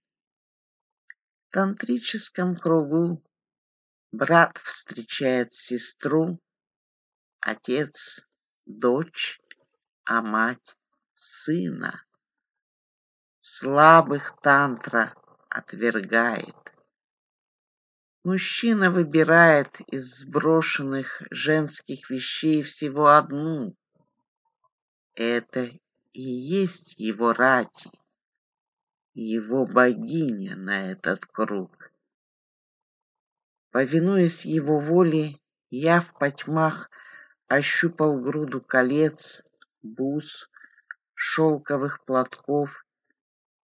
В тантрическом кругу брат встречает сестру, отец — дочь, а мать — сына. Слабых тантра отвергает. Мужчина выбирает из сброшенных женских вещей всего одну. Это и есть его рати, его богиня на этот круг. Повинуясь его воле, я в потьмах ощупал груду колец, бус, шелковых платков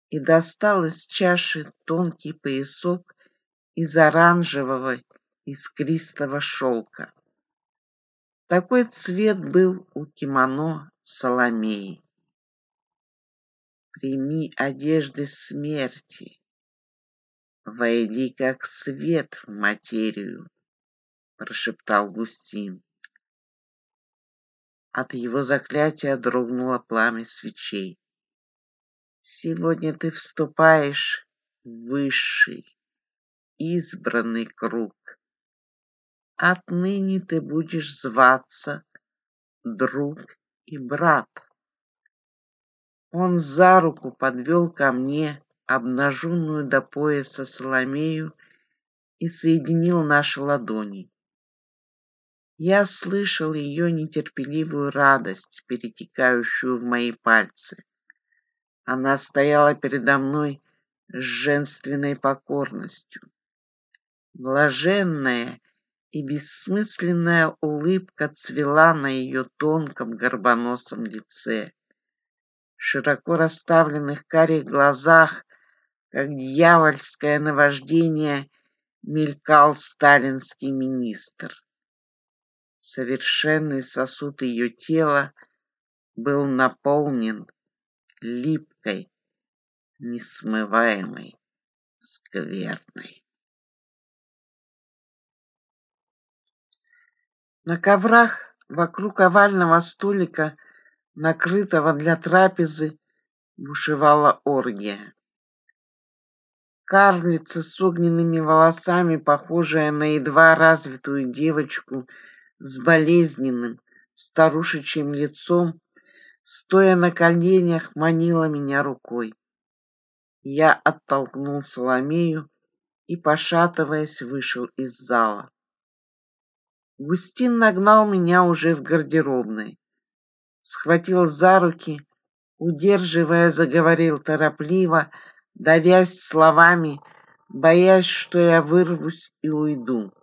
и достал из чаши тонкий поясок из оранжевого искристого шелка. Такой цвет был у кимоно Соломеи. Прими одежды смерти, войди как свет в материю, прошептал Густин. От его заклятия дрогнуло пламя свечей. Сегодня ты вступаешь в высший избранный круг. Отныне ты будешь зваться друг и брат. Он за руку подвёл ко мне обнажённую до пояса Соломею и соединил наши ладони. Я слышал её нетерпеливую радость, перетекающую в мои пальцы. Она стояла передо мной с женственной покорностью. Блаженная и бессмысленная улыбка цвела на ее тонком горбоносом лице. В широко расставленных карих глазах, как дьявольское наваждение, мелькал сталинский министр. Совершенный сосуд ее тела был наполнен липкой, несмываемой скверной. На коврах вокруг овального столика, накрытого для трапезы, бушевала оргия. Карлица с огненными волосами, похожая на едва развитую девочку с болезненным старушечьим лицом, стоя на коленях, манила меня рукой. Я оттолкнул Соломею и, пошатываясь, вышел из зала. Густин нагнал меня уже в гардеробной. Схватил за руки, удерживая, заговорил торопливо, давясь словами, боясь, что я вырвусь и уйду.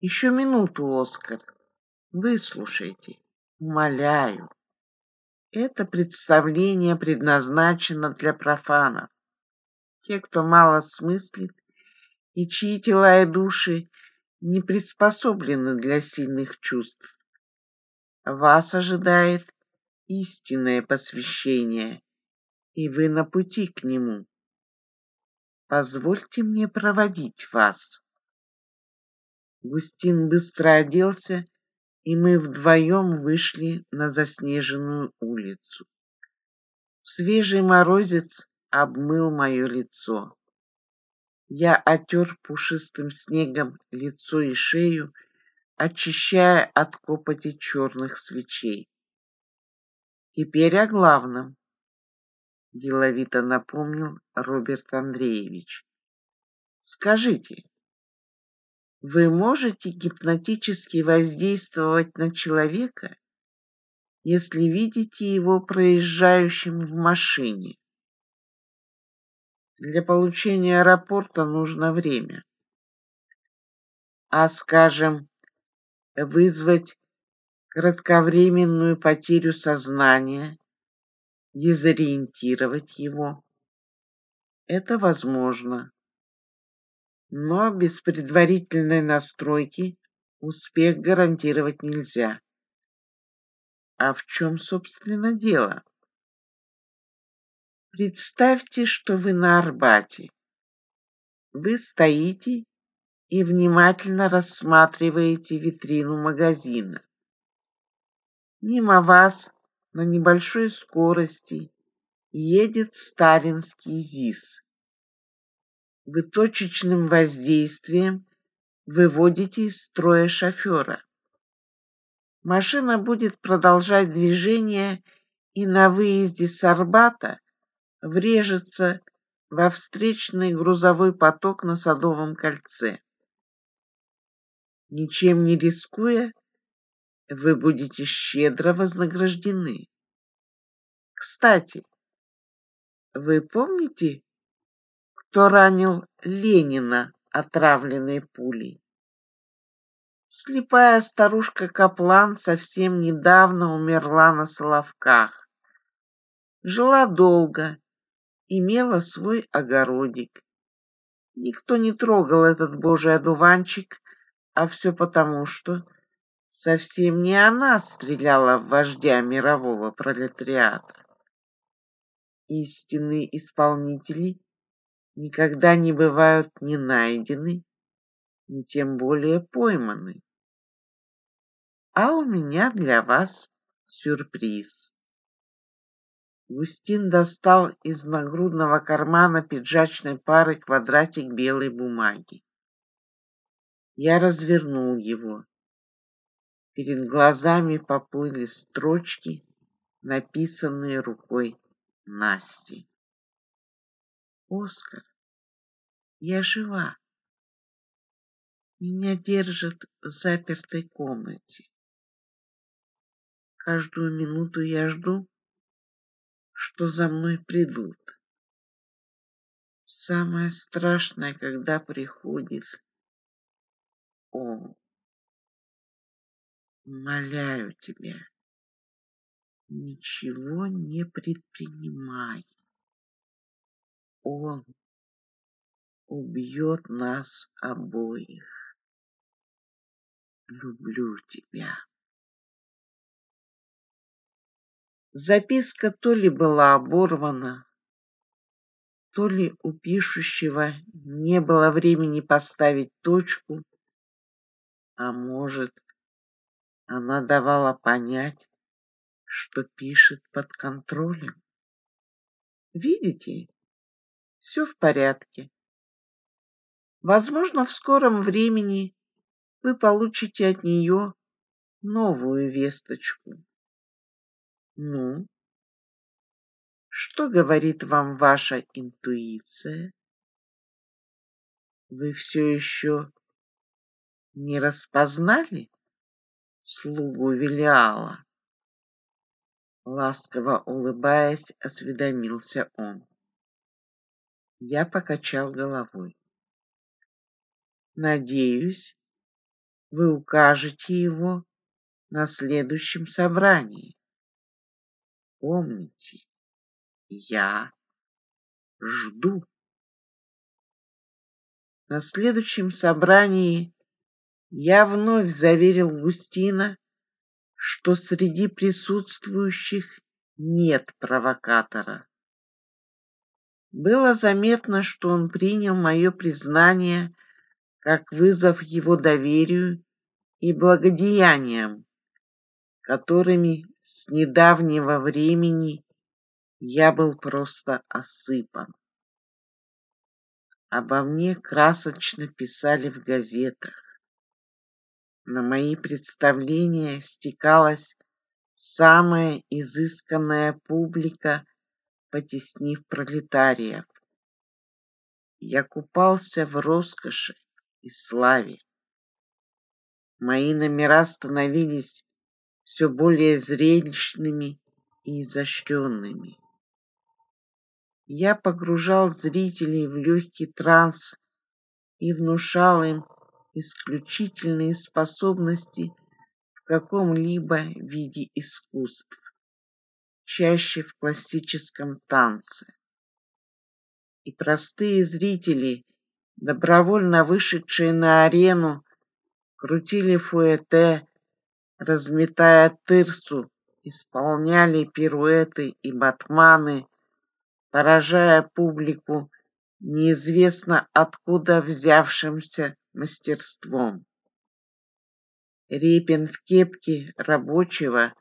«Еще минуту, Оскар. Выслушайте. Умоляю. Это представление предназначено для профанов. Те, кто мало смыслит, и чьи тела и души – не приспособлена для сильных чувств. Вас ожидает истинное посвящение, и вы на пути к нему. Позвольте мне проводить вас. Густин быстро оделся, и мы вдвоем вышли на заснеженную улицу. Свежий морозец обмыл моё лицо. Я отер пушистым снегом лицо и шею, очищая от копоти черных свечей. «Теперь о главном», — деловито напомнил Роберт Андреевич. «Скажите, вы можете гипнотически воздействовать на человека, если видите его проезжающим в машине?» Для получения рапорта нужно время. А, скажем, вызвать кратковременную потерю сознания, дезориентировать его. Это возможно. Но без предварительной настройки успех гарантировать нельзя. А в чем, собственно, дело? Представьте, что вы на Арбате. Вы стоите и внимательно рассматриваете витрину магазина. Мимо вас на небольшой скорости едет сталинский ЗИС. Вы точечным воздействием выводите из строя шофера. Машина будет продолжать движение и на выезде с Арбата врежется во встречный грузовой поток на Садовом кольце. Ничем не рискуя, вы будете щедро вознаграждены. Кстати, вы помните, кто ранил Ленина отравленной пулей? Слепая старушка Каплан совсем недавно умерла на Соловках. Жила долго имела свой огородик. Никто не трогал этот божий одуванчик, а все потому, что совсем не она стреляла в вождя мирового пролетариата. Истинные исполнители никогда не бывают ни найдены, ни тем более пойманы. А у меня для вас сюрприз. Густин достал из нагрудного кармана пиджачной пары квадратик белой бумаги. Я развернул его. Перед глазами поплыли строчки, написанные рукой Насти. «Оскар, я жива. Меня держат в запертой комнате. Каждую минуту я жду, что за мной придут. Самое страшное, когда приходит О, Моляю тебя, ничего не предпринимай. Он убьет нас обоих. Люблю тебя. Записка то ли была оборвана, то ли у пишущего не было времени поставить точку, а может, она давала понять, что пишет под контролем. Видите, все в порядке. Возможно, в скором времени вы получите от нее новую весточку. Ну, что говорит вам ваша интуиция? Вы все еще не распознали слугу Велиала? Ласково улыбаясь, осведомился он. Я покачал головой. Надеюсь, вы укажете его на следующем собрании. Помните, я жду. На следующем собрании я вновь заверил Густина, что среди присутствующих нет провокатора. Было заметно, что он принял моё признание как вызов его доверию и благодеяниям, которыми с недавнего времени я был просто осыпан. Обо мне красочно писали в газетах. На мои представления стекалась самая изысканная публика, потеснив пролетариев. Я купался в роскоши и славе. Мои номера становились все более зрелищными и изощренными. Я погружал зрителей в легкий транс и внушал им исключительные способности в каком-либо виде искусств, чаще в классическом танце. И простые зрители, добровольно вышедшие на арену, крутили фуэте, разметая тырсу, исполняли пируэты и батманы, поражая публику неизвестно откуда взявшимся мастерством. Репин в кепке рабочего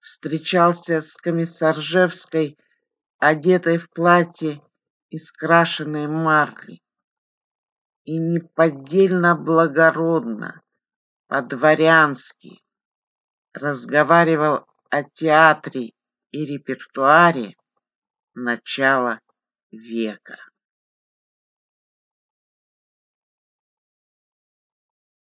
встречался с комиссаржевской, одетой в платье из крашеной марли. И неподдельно благородно, по-дворянски, разговаривал о театре и репертуаре начала века.